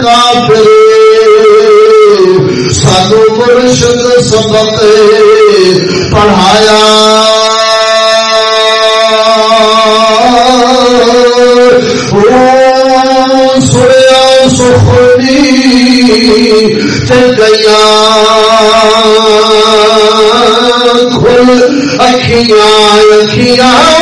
کافر سانو مرشد سبق پڑھایا سویا سخنی گیا کھل اکھیاں اکھیاں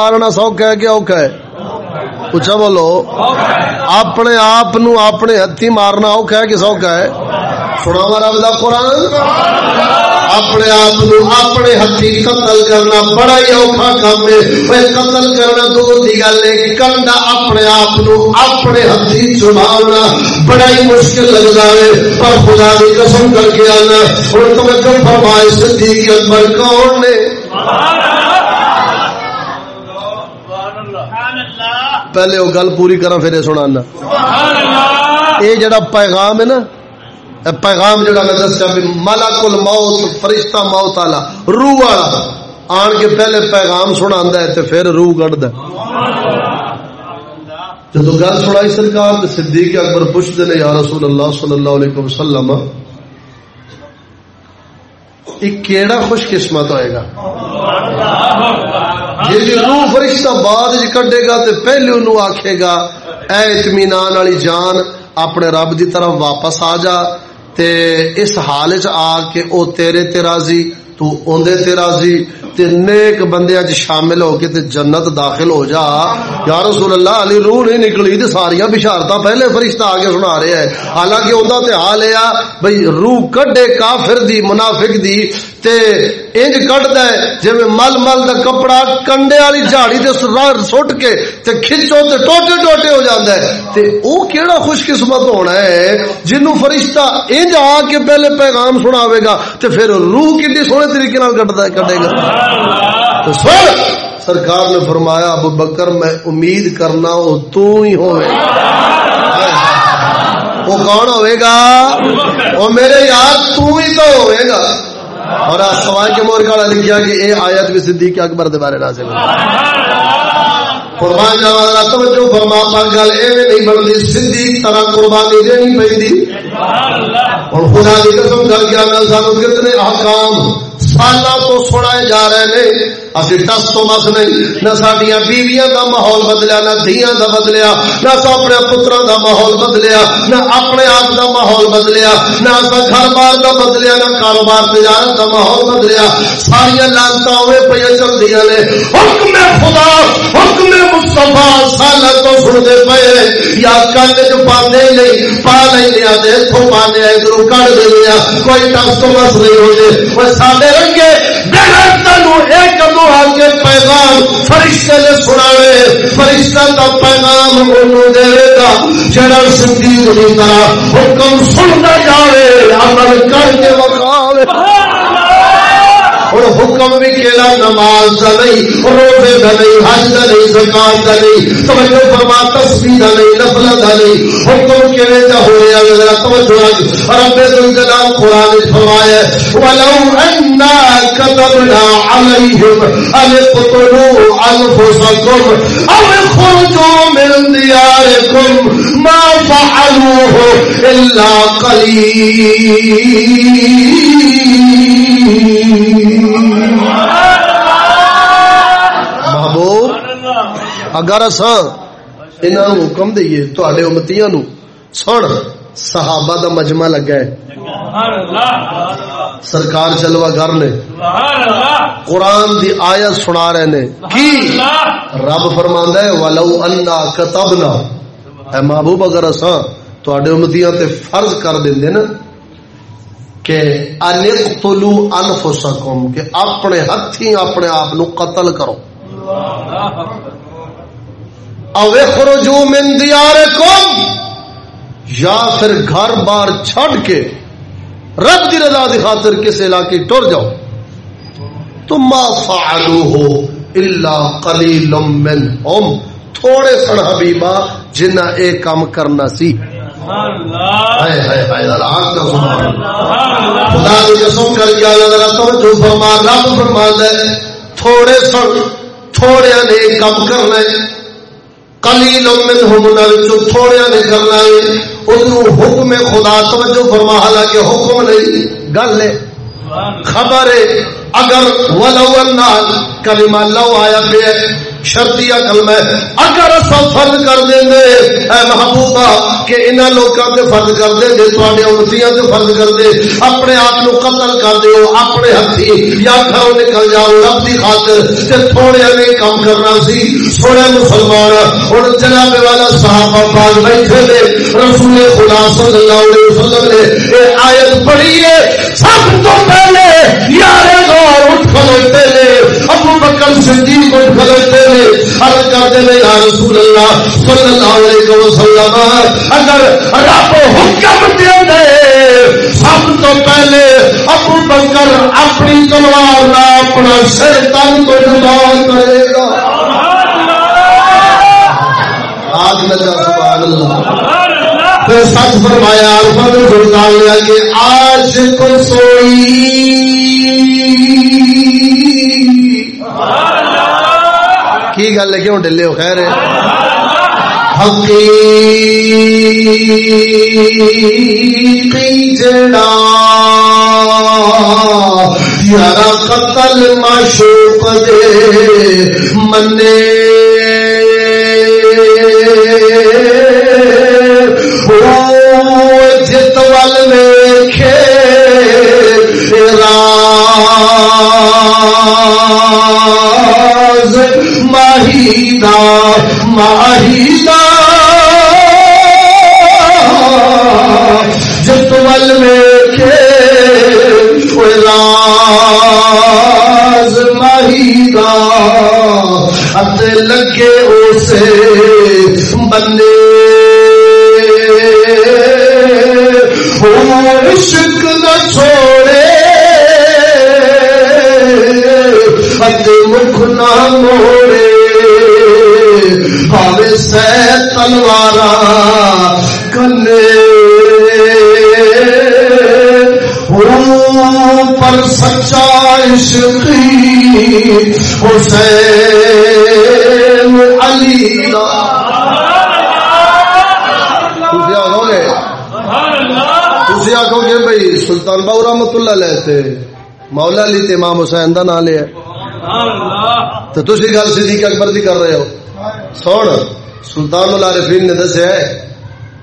مارنا سوکھا ہے کہ اوکھا ہے؟ اچھا بولو، اپنے آپ نو اپنے ہتھی مارنا اوکھا ہے کہ سوکھا ہے؟ سنا رب دا قرآن۔ اپنے آپ اپنے ہاتھی قتل کرنا بڑا ہی اوکھا کام ہے۔ قتل کرنا دور کی گل ہے کنڈا اپنے آپ اپنے ہاتھی چبھانا بڑا ہی مشکل لگتا ہے۔ پر خدا کی قسم کر کے آنا۔ ہوں تو میں توجہ فرمائے صدیق اکبر کون نے پہلے وہ گل پوری کرا پھر سنا یہ جڑا پیغام ہے نا پیغام جڑا میں دسیا بھی ملک الموت فرشتہ موت والا روح والا۔ آن کے پہلے پیغام سنا ہے پھر روح کٹ جب گل سنائی سرکار صدیق اکبر پوچھتے نے یا رسول اللہ صلی اللہ علیہ وسلم ایک کیڑا خوش قسمت ہوئے گا؟ جی۔ روح فرشتہ بعد کٹے گا تو پہلے انہوں آکھے گا اے اطمینان والی جان اپنے رب دی طرف واپس آ جا تے اس حال چ آ کے او تیرے تے راضی تو اوندے تے راضی تے نیک بندے اج شامل ہو کے تے جنت داخل ہو جا۔ یا رسول اللہ علی روح نہیں نکلی تے ساریاں بشارتاں پہلے فرشتہ آگے سنا رہے ہیں۔ حالانکہ اوندا تے حال ہے بھئی روح کڈے کافر دی منافق دی تے انج کڈدا ہے جویں مل مل دا کپڑا کنڈے والی جھاڑی تے سٹ کے تے کھچو تے ٹوٹے ٹوٹے ہو جاندا ہے۔ تے او کیڑا خوش قسمت ہونا ہے جنوں فرشتہ انج آ کے پہلے پیغام سناوے گا تے پھر روح کتنی سونے طریقے نال کڈے گا۔ تو سن سرکار نے فرمایا ابو بکر میں امید کرنا وہ تو ہی ہوئے وہ کون ہوئے گا؟ وہ میرے یاد تو ہی تو ہوئے گا۔ اور سوائے کے مور کالا لکھیا کہ اے آیت بھی صدیق اکبر دے بارے نازل قربان جاوا توجہ فرما پر گل ایویں نہیں بنتی، صدیق طرح قربانی دینی پیندی اور خدا دی قسم کر کے انا سانو کتنے احکام سال تو سنائے جا رہے ہیں اسی ٹس تو مس نہیں نہ سڈیا بیویاں دا ماحول بدلیا نہ دھیاں دا بدلیا نہ اپنے پترا دا ماحول بدلیا نہ اپنے آپ دا ماحول بدلیا نہ گھر بار دا بدلیا نہ کاروبار تجارت دا ماحول بدلیا ساریا لانتا ہوئے پہ چل دیا نے حکم خدا حکم مصطفیٰ سال تو سنتے پے یا کنڈ چ پانے نہیں پا لیا اتوں پانے ادھر کڑ دیا کوئی ٹس تو مس نہیں ہوتے سارے رنگے ایک کے پیغام فرشتے نے سنا فرشتہ کا پیغام انہوں دے گا۔ جڑا سندھی حکم سنتا جائے عمل کر کے وقال اور حکم بھی کہنا نماز کا نہیں، روزے کا نہیں، حج کا نہیں، زکات کا نہیں، توجہ فرما، تسبیح کا نہیں، نفل کا نہیں۔ حکم کہنے کا ہو ذرا توجہ رب الجلال قران فرمایا ولو اننا كتبنا عليهم ان انفسكم او اخرجوا من دياركم ما فعلوه الا قليل اگر اصا انہوں حکم دئیے تے امتیاں نو سن صحابہ دا مجمع لگا ہے سرکار چلوا گھر نے قرآن دی آیت سنا رہے نے کی رب فرماندا ہے ولو انا كتبنا اے محبوب اگر اساں تواڈے امتیاں تے فرض کر دیندے نا کہ انقتلوا انفسکم کہ اپنے ہتھی اپنے آپ نو قتل کرو او اخرجوا من دیارکم یا پھر گھر بار چھڑ کے رب دی رضا دی خاطر کس علاقے ٹر جاؤ۔ تو ما فعلوه الا قلیل منهم تھوڑے سن حبیبا جنہ اے کام کرنا سی۔ خدا کی قسم کر کے ذرا توجہ فرما رب فرما دے تھوڑے سن تھوڑے نے کم کرنا ہے۔ قلیل منهم نہ تھوڑے نے کرنا ہے ادھر حکم خدا توجہ فرما لگے حکم نہیں، گل ہے۔ خبر ہے، اگر ولو الناس، کلمہ لو آیا پہ شرطیہ کلمہ ہے۔ اگر اسا فرض کر دیں دے اے محبوبہ، کہ انہاں لوکاں تے فرض کر دیں دے تواڈے امتیاں تے فرض کر دے، اپنے آپ نو قتل کر دیو، اپنے ہتھی یا گھروں نکل جاؤ، رب دی خاطر تے تھوڑے نے کام کرنا سی۔ سونے مسلمان، ہن جناب والا صحابہ پاک بیٹھے نے، رسول خدا صلی اللہ علیہ وسلم نے، اے آیت پڑھی ہے، سب تو پہلے یار نے عرض کرتے یا رسول اللہ صلی اللہ علیہ وسلم۔ اگر رب حکم دے دے، سب تو پہلے ابو بکر اپنی تلوار نہ اپنا سر تن کو جدا کرے گا۔ لگا سبحان اللہ۔ پھر سچ فرمایا فرد سلطان لیا کہ آج کو سوئی۔ کی گل ہے کیوں ڈلے ہو؟ خیر حقیقی جڑا یارا قتل معشوق دے منے۔ جت وال ویکھے۔ راز ماہیدا ماہیدا جت ول ویکھے راز ماہیدا ات لگے اسے بندے۔ عشق تلوارا کلے پر سچا عشقی حسین علی دا تھی آگو گے بھائی، سلطان باؤ رحمت اللہ لیتے مولا علی تے امام حسین دا نام لیا۔ تو تھی گل صدیق اکبر دی کر رہے ہو۔ سن۔ سلطان العارفین نے دسیا ہے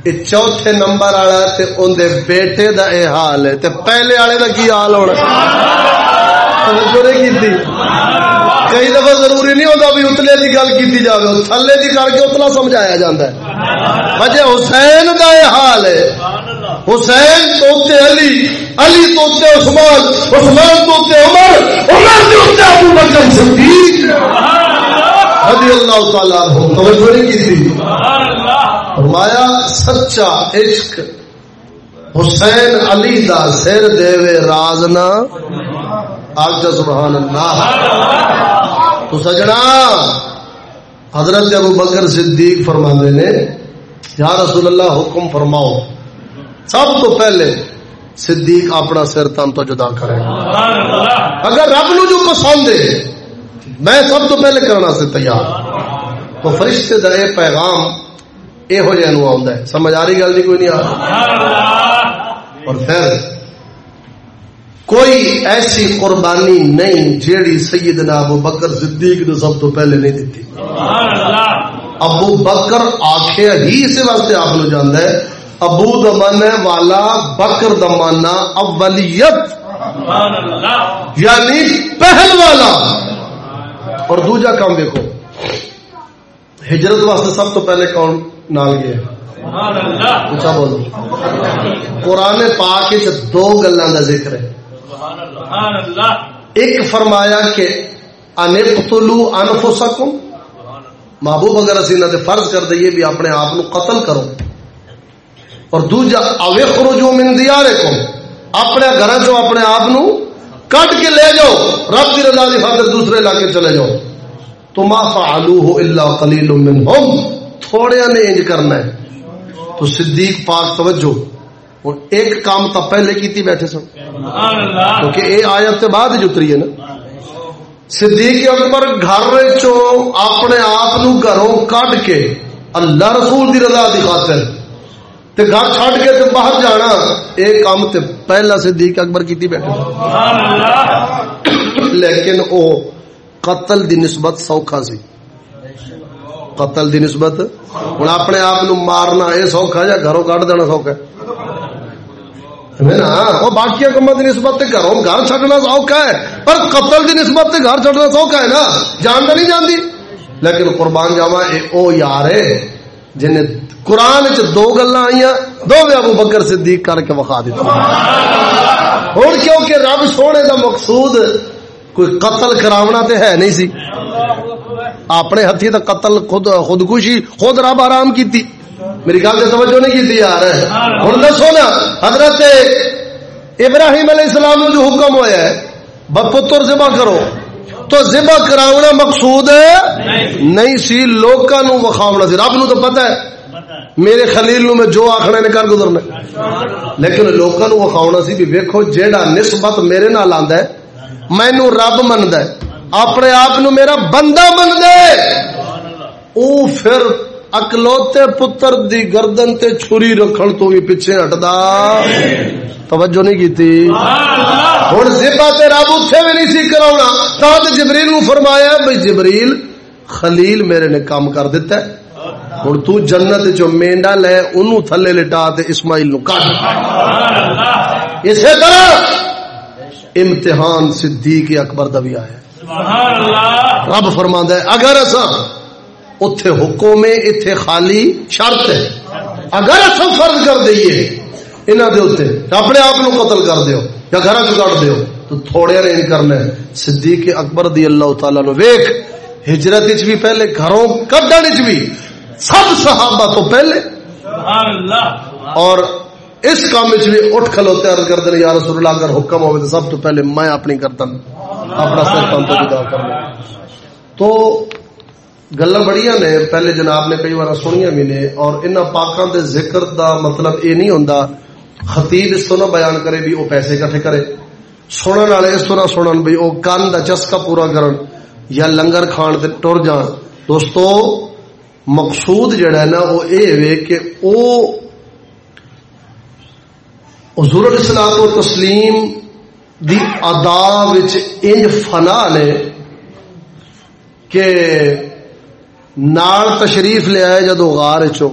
یہ چوتھے نمبر والا تے ان دے بیٹے دا اے حال ہے تے پہلے والے دا کی حال ہونا توجہ نہیں کی کئی دفعہ ضروری نہیں ہوتا بھی اتلے کی گل کی جائے تھلے کی کر کے اتنا سمجھایا جاتا ہے۔ وجہ حسین کا یہ حال ہے۔ حسین توتے علی علی توتے عثمان عثمان توتے عمر عمر توتے ابو بکر صدیق۔ رضی اللہ تعالیٰ عنہ توجہ نہیں کی تھی؟ فرمایا سچا عشق حسین علی دا سر دے راز نہ۔ آگ سبحان اللہ تو سجنا حضرت ابو بکر صدیق فرما نے یا رسول اللہ حکم فرماؤ۔ سب تو پہلے صدیق اپنا سر تن تو جدا کرے۔ اگر رب نو جو پسند ہے میں سب تو پہلے کرنا سے تیار۔ تو فرشتے دا اے پیغام اے ہو جائے نو ہے۔ سمجھ آ رہی گل نہیں کوئی نہیں آ اور پھر کوئی ایسی قربانی نہیں جیڑی سیدنا ابو بکر صدیق نے سب تو پہلے نہیں دیتی۔ ابو بکر آخیا ہی اس واسطے آپ نے جانا ہے۔ ابو دمن والا بکر دمانا اولیت۔ یعنی پہل والا۔ اور دوجا کام دیکھو ہجرت واسطے سب تو پہلے کون نال گیا؟ اچھا بولو قرآن پاک دو گلوں کا ذکر ہے۔ ایک فرمایا کہ انقتلوا انفسکم. محبوب اگر اسی نہ فرض کر دئیے بھی اپنے آپ نو قتل کرو۔ اور دوجا اوے خروجو من دیارکم. اپنے گھر چو اپنے آپ کٹ کے لے جاؤ رب کی رضا دی خاطر دوسرے علاقے چلے جاؤ۔ تو ما فعلوه الا قليل منهم تھوڑے نے انج کرنا ہے۔ تو صدیق پاک توجہ اور ایک کام تو پہلے کیتی بیٹھے سن۔ کیونکہ اے آیت تے بعد جو اتری ہے نا۔ صدیق اکبر گھر چو اپنے آپ نو گھروں کٹ کے اللہ رسول دی رضا دی خاطر تے گھر چھڈ کے تے باہر جانا اے کام تے پہلا صدیق اکبر کیتی بیٹھے لیکن او قتل دی نسبت سوکھا سی۔ قتل دی نسبت۔ ہوں اپنے آپ مارنا یہ سوکھا یا گھروں کٹ دینا سوکھا وہ باقی کما کی نسبت گھروں گھر چڈنا سوکھا ہے، پر قتل دی نسبت گھر چڈنا سوکھا ہے نا۔ جان تو نہیں جانتی لیکن قربان جاوا یہ او یار ہے جن قرآن چ دو گلا آئی دو ابو بکر صدیق کر کے وقا دیتا ہوں۔ کیونکہ رب سونے کا مقصود کوئی قتل کراونا تے ہے نہیں سی۔ اپنے ہاتھی کا قتل خود خودکشی خود رب آرام کی میری گل سے توجہ نہیں کی یار۔ ہوں دسو نا، حضرت ابراہیم علیہ السلام جو حکم ہوا ہے پتر ذبح کرو۔ تو ذبح کراونا مقصود ہے نہیں سی، لوکاں نو وکھاونا سی۔ رب نو تو پتہ ہے۔ میرے خلیل نو میں جو آخنا نے کر گزرنا لیکن لوکاں نو وکھاونا سی بھی ویکھو جیڑا نسبت میرے نال آندا ہے مینوں رب مندا ہے۔ اپنے آپ میرا بندہ بن دے او پھر اکلوتے پتر دی گردن تے چھری رکھن تو بھی پیچھے ہٹدا۔ توجہ نہیں کیتی۔ ہن زبا تے رب اوتھے بھی نہیں سی کراونا۔ تا تے جبریل نو فرمایا بھئی جبریل خلیل میرے نے کام کر دیتا ہے۔ ہن تو جنت جو مینڈا لے اونوں تھلے لٹا تے اسماعیل نو کٹ اسی طرح امتحان صدیق اکبر دا بھی آیا رب فرما ہے اگر اصا اتے حکم ہے اتے خالی شرط ہے اگر اصا فرض کر دئیے انہوں دے اتنے اپنے آپ کو قتل کر دیو یا گھر چ کٹ دیو تو تھوڑے نے کرنا ہے۔ صدیق اکبر دی اللہ تعالی نو ویخ ہجرت بھی پہلے گھروں کڈن بھی سب صحابہ تو پہلے۔ اور اس کام بھی اٹھ کھلوتے عرض کرتے ہیں یا رسول اللہ اگر حکم ہوئے تو سب تو پہلے میں اپنی گردن اپنا سر تن تو جدا کرنا تو گلا بڑی نے پہلے جناب نے کئی بار سنیا بھی نے اور ان پاکوں دے ذکر دا مطلب یہ نہیں ہوندا خطیب اس طرح بیان کرے بھی وہ پیسے کٹھے کرے۔ سنن والے اس طرح سنن بھی وہ کان دا چسکا پورا کرن یا لنگر کھان تے ٹر جان۔ دوستو مقصود جڑا ہے نا وہ اے وے کہ او حضور الاسلام و تسلیم دی ادا انج فنا نے کہ نال تشریف لے آئے جدو غار چو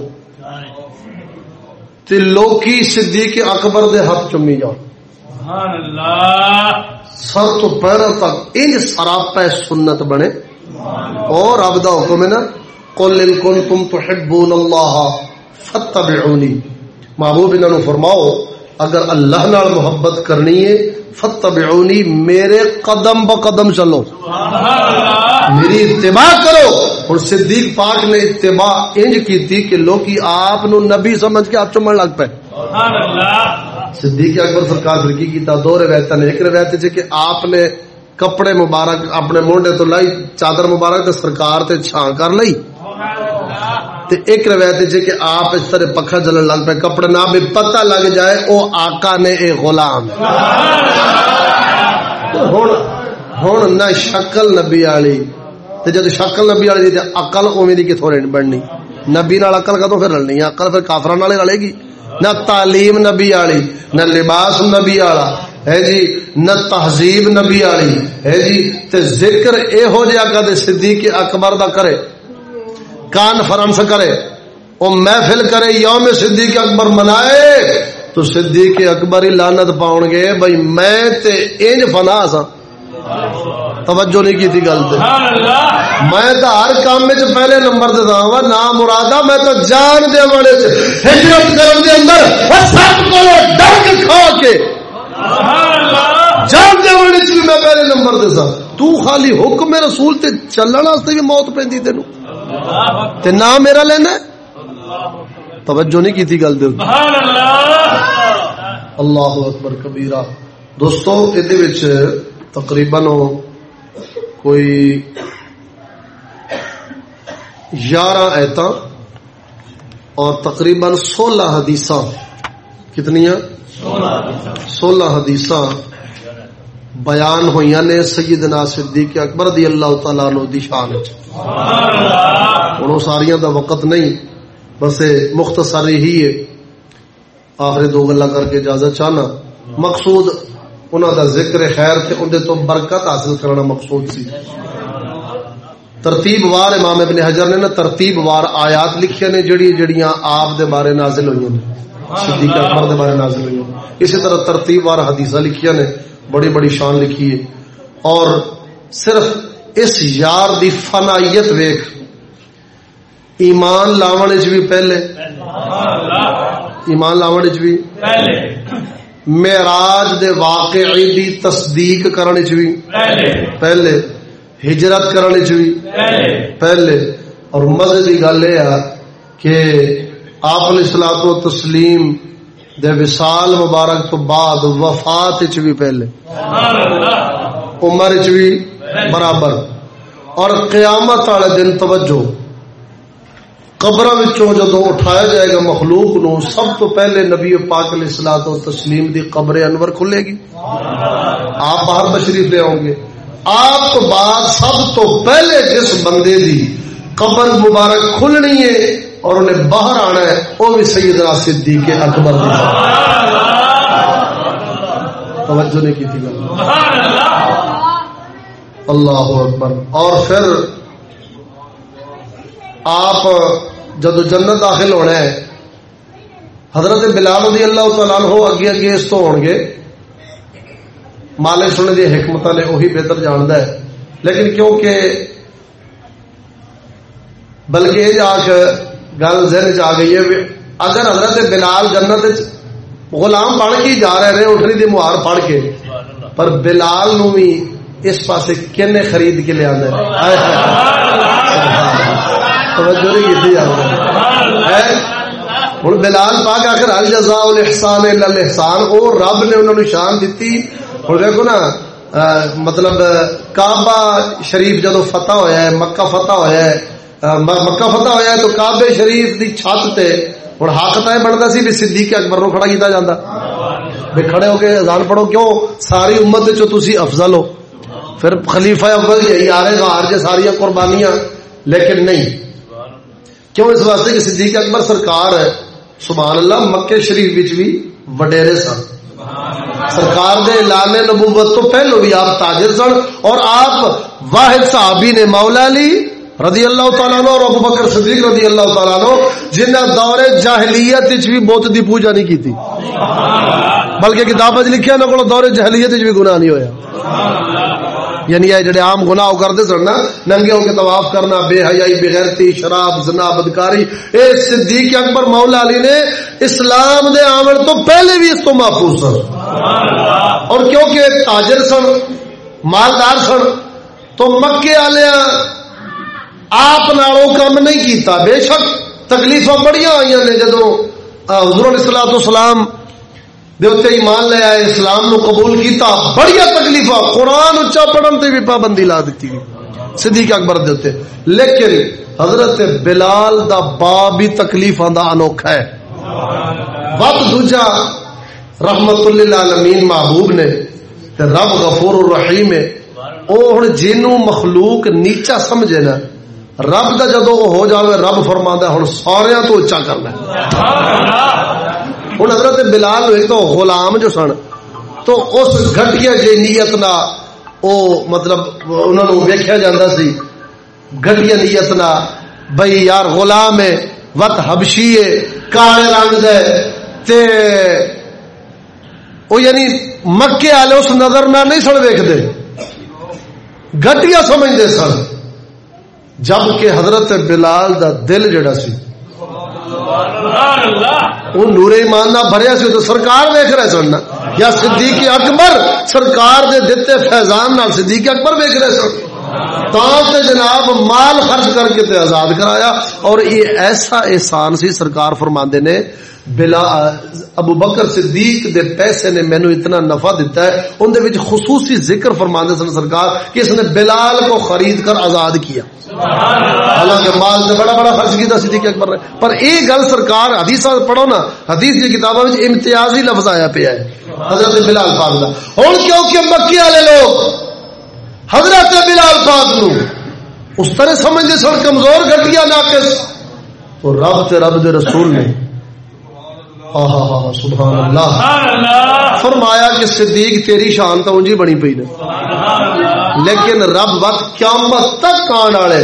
تے لوکی صدیق اکبر دے ہاتھ چمی جاؤ۔ سبحان اللہ۔ سر تو پیروں تک انج سراپا سنت بنے۔ اور رب دا حکم ہے نا قل ان کنتم تحبون اللہ فتبعونی محبوب انہاں نو فرماؤ اگر اللہ نال محبت کرنی ہے فتبعونی میرے قدم بقدم چلو۔ میری اتباع کرو۔ اور صدیق پاک نے اتباع انج کی تھی کہ لوگ آپ نو نبی سمجھ کے آپ چمن لگ پے۔ اللہ۔ صدیق اکبر سرکار پھر کی کیتا؟ دو روایت نے۔ ایک روایت ہے کہ آپ نے کپڑے مبارک اپنے مونڈے تو لائی چادر مبارک تے سرکار تے چھاں کر لئی تے ایک روایت ہے جی کہ آپ اس طرح پکھا جلن لگ پے، کپڑے نہ بھی پتہ لگ جائے، او آقا نے اے غلام۔ ہن ہن نہ شکل نبی والی تے جد شکل نبی والی تے عقل اوویں دی کتھوں بننی نبی نال عقل کدوں پھر رلنی؟ ہے عقل پھر کافراں نال رلے گی۔ نہ تعلیم نبی والی نہ لباس نبی والا ہے جی نہ تہذیب نبی والی ہے جی تے ذکر اے ہو جیا کدے صدیق اکبر دا کرے۔ کانفرنس کرے او محفل کرے، یوم صدیق اکبر منائے، تو صدیق اکبر ہی لعنت پاؤن گے، بھائی میں تے انج فنا سا۔ توجہ نہیں کی تھی گل تے۔ میں تو ہر کام میں پہلے نمبر ہاں، تے دا وا نا مرادا میں تو جان دے والے چ ہجرت کرن دے اندر سب کو ڈنگ کھا کے۔ جان دے والے چ میں پہلے نمبر تے سا۔ تو خالی حکم رسول تے چلن واسطے بھی موت پیندی تینو تے نام میرا لینا ہے؟ توجہ نہیں کی گل دے اللہ اکبر کبیرہ۔ دوستو ادھے وچ تقریباً کوئی یارہ ایتا اور تقریباً سولہ حدیث کتنی سولہ حدیث بیان ہوئی نے سیدنا صدیق اکبر دی اللہ تعالیٰ نو دی شان ہوں وہ ساریاں دا وقت نہیں، بس مختصر ہی ہے آخری دو گلا کر کے اجازت چاہنا۔ مقصود انہوں دا ذکر خیر تھے اندر تو برکت حاصل کرنا مقصود سی۔ ترتیب وار امام ابن حجر نے نا ترتیب وار آیات لکھیا نے جڑی جڑیاں آپ دے بارے نازل ہوئی ہیں۔ صدیق اکبر دے بارے نازل ہوئی ہیں۔ اسی طرح ترتیب وار حدیثہ لکھیا نے۔ بڑی بڑی شان لکھی ہے۔ اور صرف اس یار دی فنائیت ویکھ، ایمان لاون وچ بھی پہلے۔ ایمان لاون وچ بھی پہلے معراج دے واقعی دی تصدیق کرنے وچ بھی پہلے۔ پہلے ہجرت کرنے وچ بھی پہلے۔ پہلے اور مزے کی گل یہ ہے کہ آپ علیہ الصلوۃ و تسلیم دے وصال مبارک تو بعد وفات وچ بھی پہلے۔ عمر وچ بھی برابر۔ اور قیامت والے دن توجہ۔ قبر جدو اٹھایا جائے گا مخلوق نو، سب تو پہلے نبی پاک علیہ الصلوۃ و تسلیم دی قبر انور کھلے گی۔ آپ باہر تشریف لے آؤ گے۔ آپ تو بعد سب تو پہلے جس بندے دی قبر مبارک کھلنی ہے اور انہیں باہر آنا ہے، وہ بھی سیدنا صدیق اکبر دی توجہ نہیں کی تھی اللہ اکبر۔ اور پھر آپ جدو جنت داخل ہونا ہے، حضرت بلال رضی اللہ تعالیٰ عنہ اگے اگے اس تو ہون گے۔ مالک سننے دی حکمت نے وہی بہتر جانتا ہے۔ لیکن کیونکہ بلکہ یہ جا کے گل ذہن چ آ گئی ہے اگر حضرت بلال جنت غلام بن کے جا رہے ہیں اٹھنی دی مہار پڑھ کے۔ پر بلال نو بھی اس پاسے کنے خرید کے لے آدھے توجہ نہیں کی ہوں بلال پاک آخر ہر جزا الاحسان الاحسان او رب نے انہوں نے شان دیتی ہوں دیکھو نا مطلب کعبہ شریف جدو فتح ہویا ہے، مکہ فتح ہویا ہے مکہ فتح ہویا ہے تو کعبے شریف دی چھت تے ہوں حق تو یہ بنتا سی بھی صدیق اکبر نو کھڑا کیتا جاتا بھی کھڑے ہو کے اذان پڑھو، کیوں؟ ساری امت چو تسی افضل ہو۔ پھر خلیفہ اول یہی آ رہے گا جے ساری قربانیاں، لیکن نہیں۔ کیوں؟ اس واسطے کہ صدیق اکبر سرکار ہے۔ سبحان اللہ مکے شریف وچ بھی وڈیرے سن۔ سرکار دے اعلان نبوت تو پہلو بھی آپ تاجر سن اور آپ واحد صحابی نے مولا علی رضی اللہ تعالیٰ نو اور ابو بکر صدیق رضی اللہ تعالیٰ نو جنہ دور جاہلیت بھی بت دی پوجا نہیں کی تھی۔ بلکہ کتاب لکھیا نہ کو دور جہلیت بھی گناہ نہیں ہویا۔ یعنی یہ جڑے عام گناہ کرتے سن نا، ننگے ہو کے طواف کرنا، بے حیائی بغیرتی شراب زنا بدکاری، اے صدیق اکبر مولا علی نے اسلام دے آمن تو پہلے بھی اس تو محفوظ سن۔ اور کیونکہ تاجر سن، مالدار سن، تو مکے والے آپ نالوں کام نہیں کیتا۔ بے شک تکلیف بڑی آئی نے جدو حضور علیہ السلام سلام دیوتے ایمان لے آئے، اسلام نو قبول کیتا بڑی تکلیف قرآن اچا پڑھن تے بھی پابندی لا دیتی گئی صدیق اکبر دیتے لیکن حضرت بلال دا باب بھی تکلیف دا انوکھا ہے۔ وقت دوجا، رحمت اللہ علمین محبوب نے رب غفور الرحیم ہے۔ او ہن جنوں مخلوق نیچا سمجھے نا رب دا جدو ہو جاوے، رب فرماندا ہن سارے تو اچا کرنا ہوں حضرت بلال ایک تو غلام جو سن، تو اس گٹیا جی نیت نہ او مطلب انہوں نے ویکیا جا سی۔ گٹیا نیت نہ بھائی یار غلام ہے، وت ہبشی ہے، کالے رنگ دے تے او یعنی مکے والے اس نظر نہ نہیں سن ویکتے گٹیا سمجھتے سن۔ جبکہ حضرت بلال دا دل جڑا سی وہ نور ایمان نہ بھریا سی تو سرکار ویخ رہے سن۔ یا صدیق اکبر سرکار دے دیتے فیضان نال صدیق اکبر ویخ رہے سن۔ سے جناب مال خرچ کر کے تے آزاد کرایا۔ اور یہ ایسا احسان سی سرکار فرماندے نے بلا ابو بکر صدیق دے پیسے نے مینو اتنا نفع دیتا ہے ان دے وچ خصوصی ذکر فرماندے سن سرکار کہ اس نے بلال کو خرید کر آزاد کیا۔ حالانکہ مال سے بڑا بڑا خرچ کیا صدیق اکبر نے۔ پر یہ گل سرکار حدیث پڑھو نا حدیث کی کتابوں میں امتیازی لفظ آیا پیا ہے۔ حضرت بلال پاک دا۔ ہوں کیونکہ مکی والے لوگ حضرت بلال پاک نو اس طرح سمجھتے سن کمزور گٹیا ناقص۔ تو رب تے رب دے رسول نے سبحان اللہ فرمایا کہ صدیق تیری شان تو انجی بنی پی نے. لیکن رب وقت قیامت تک آن والے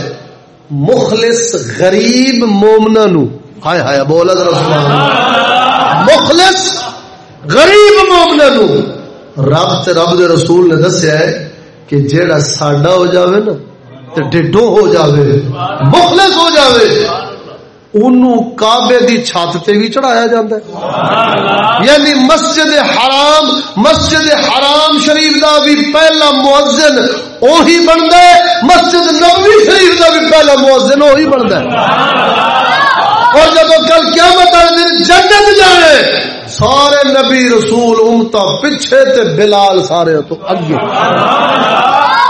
مخلص غریب مومنا نو. ہائے ہائے بولا ذرا سبحان اللہ مخلص غریب مومنا نو. رب تے رب دے رسول نے دسیا ہے کہ جیڑا ساڈا ہو جاوے نا تے ڈڈو ہو جاوے مخلص ہو جاوے. کعبے دی چھت تے بھی چڑھایا جاتا ہے۔ یعنی مسجد حرام مسجد حرام شریف دا بھی پہلا مؤذن وہی بنتا ہے مسجد نبوی شریف دا بھی پہلا مؤذن وہی بنتا ہے۔ اور جب کل کیا بتا دن جنت جانے سارے نبی رسول امتا پیچھے تے بلال سارے تو اگے۔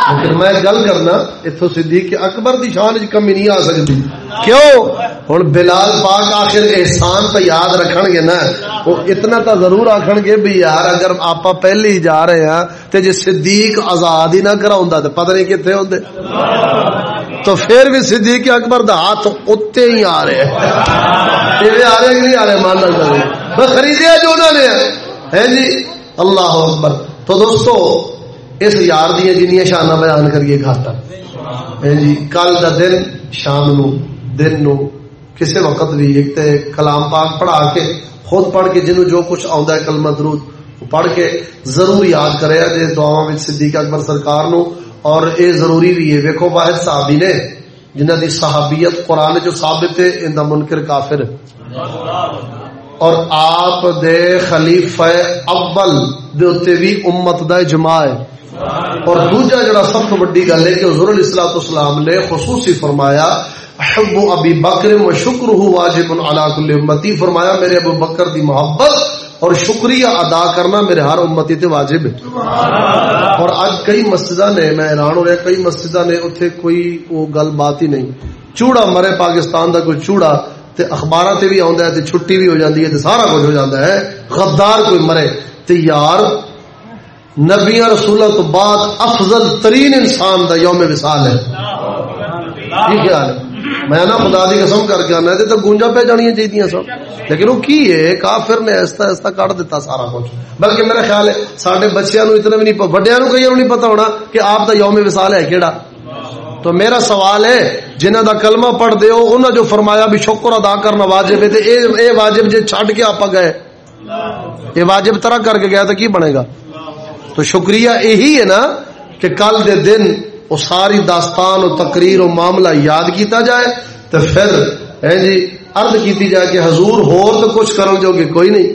لیکن میں گل کرنا اتو صدیق اکبر دی شان کمی نہیں آ سکتی۔ کیوں؟ ہوں بلال پاک آخر احسان تو یاد رکھن گے نا۔ وہ اتنا تو ضرور آخن گے بھی یار، اگر آپ پہلے ہی جا رہے ہیں تو جی صدیق آزاد ہی نہ کرا تو پتہ نہیں کتنے ہوتے تو پھر بھی صدیق اکبر دا ہاتھ اتنے ہی آ رہے۔ ہیں آ رہے کہ نہیں آ رہے؟ ماننا چاہیے خریدیا جو انہوں نے۔ ہے جی اللہ اکبر۔ تو دوستو اس یار دیا جنیا شانہ بیان کریے گھاٹا ہاں جی کل دا دن شام نو، دن نو کسی وقت بھی ایک تے کلام پاک پڑھا کے، خود پڑھ کے جنوں جو کچھ آندا ہے، کلمہ درود پڑھ کے ضرور یاد کرے۔ ہاں جی دعاواں وچ صدیق اکبر سرکار نو اور اے ضروری بھی ہے۔ ویکھو، واحد صحابی نے جنہ دی صحابیت قرآن جو ثابت ہے، ان دا منکر کافر۔ اور آپ دے خلیفہ اول دے اوتے بھی امت دا اجماع ہے۔ اور دوجا جڑا سب تو بڑی گل ہے کہ حضور علیہ الصلوۃ والسلام نے خصوصی فرمایا حب ابی بکر و شکر واجب علی کل امتی. فرمایا میرے ابو بکر دی محبت اور شکریہ ادا کرنا میرے ہر امتی تے واجب ہے. اور اج کئی مسجداں نے میں حیران ہو رہا کئی مسجداں نے اوتھے کوئی وہ گل بات ہی نہیں۔ چوڑا مرے پاکستان دا کوئی چوڑا تے اخباراں تے بھی آوندا ہے تے چھٹی بھی ہو جاندی ہے تے سارا کچھ ہو جاندا ہے۔ غدار کوئی مرے۔ تے یار نبی رسولہ تو بعد افضل ترین انسان دا یوم وصال ہے۔ یہ خیال ہے؟ میں نا خدا دی قسم کر کے آنا تو گونجا پہ جانی چاہیے سب۔ لیکن وہ کی ہے؟ کافر نے ایسا ایسا کٹ دیتا سارا کچھ۔ بلکہ میرا خیال ہے سارے بچیاں نو اتنا بھی نہیں وڈیا نو کئی نہیں پتا ہونا کہ آپ کا یوم وسال ہے کہڑا تو میرا سوال ہے جنہ دا کلمہ پڑھ دے انہوں جو فرمایا بھی شکر ادا کرنا واجب ہے تے اے, اے واجب جے چھڈ کے آپ گئے۔ یہ واجب طرح کر کے گیا تو کی بنے گا؟ تو شکریہ یہی ہے نا کہ کل دے دن وہ ساری داستان و تقریر و معاملہ یاد کیتا جائے تو پھر ہے جی عرض کیتی جائے کہ حضور ہور تو کچھ کرن جو کہ کوئی نہیں،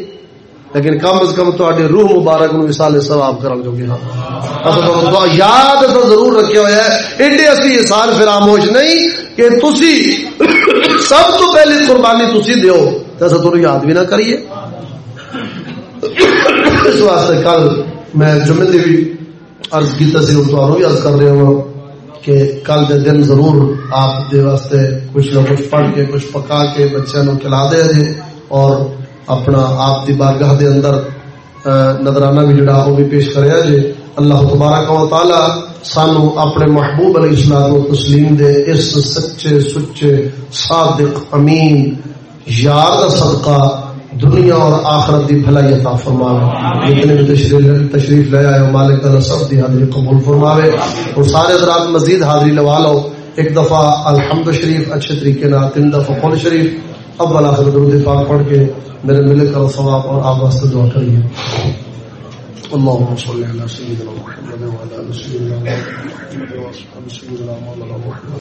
لیکن کم از کم تو روح مبارک نو وصال ثواب کرن جو کہ ہاں یاد تو ضرور رکھے ہوئے ہے، ایڈے اسی یہ سال فراموش نہیں کہ تسی سب تو پہلی قربانی تسی دیو تو ایسا تو یاد بھی نہ کریے۔ اس واسطے کل میں جمعے بھی عرض کی تصویر تو بھی عرض کر رہے ہوں کہ کل دے دن ضرور آپ دے واسطے کچھ نہ کچھ پڑھ کے، کچھ پکا کے بچوں نو کھلا دے جے اور اپنا آپ دی بارگاہ دے اندر نظرانہ بھی جڑا وہ بھی پیش کریا جے اللہ تبارک و تعالی سانو اپنے محبوب علیہ السلام و تسلیم دے، اس سچے سچے، صادق، امین، یار دا صدقہ دنیا اور آخرت دی بھلائی عطا فرماوے جتنے بھی تشریف تشریف لے آئے مالک اللہ سب دی حاضری قبول فرماوے اور سارے حضرات مزید حاضری لوا لو ایک دفعہ الحمد شریف اچھے طریقے نہ تین دفعہ قول شریف اب والا درود پاک پڑھ کے میرے مل کر ثواب اور آپ واسطے دعا کریے اللهم صل على سيدنا محمد وعلى ال سيدنا محمد وعلى ال سيدنا محمد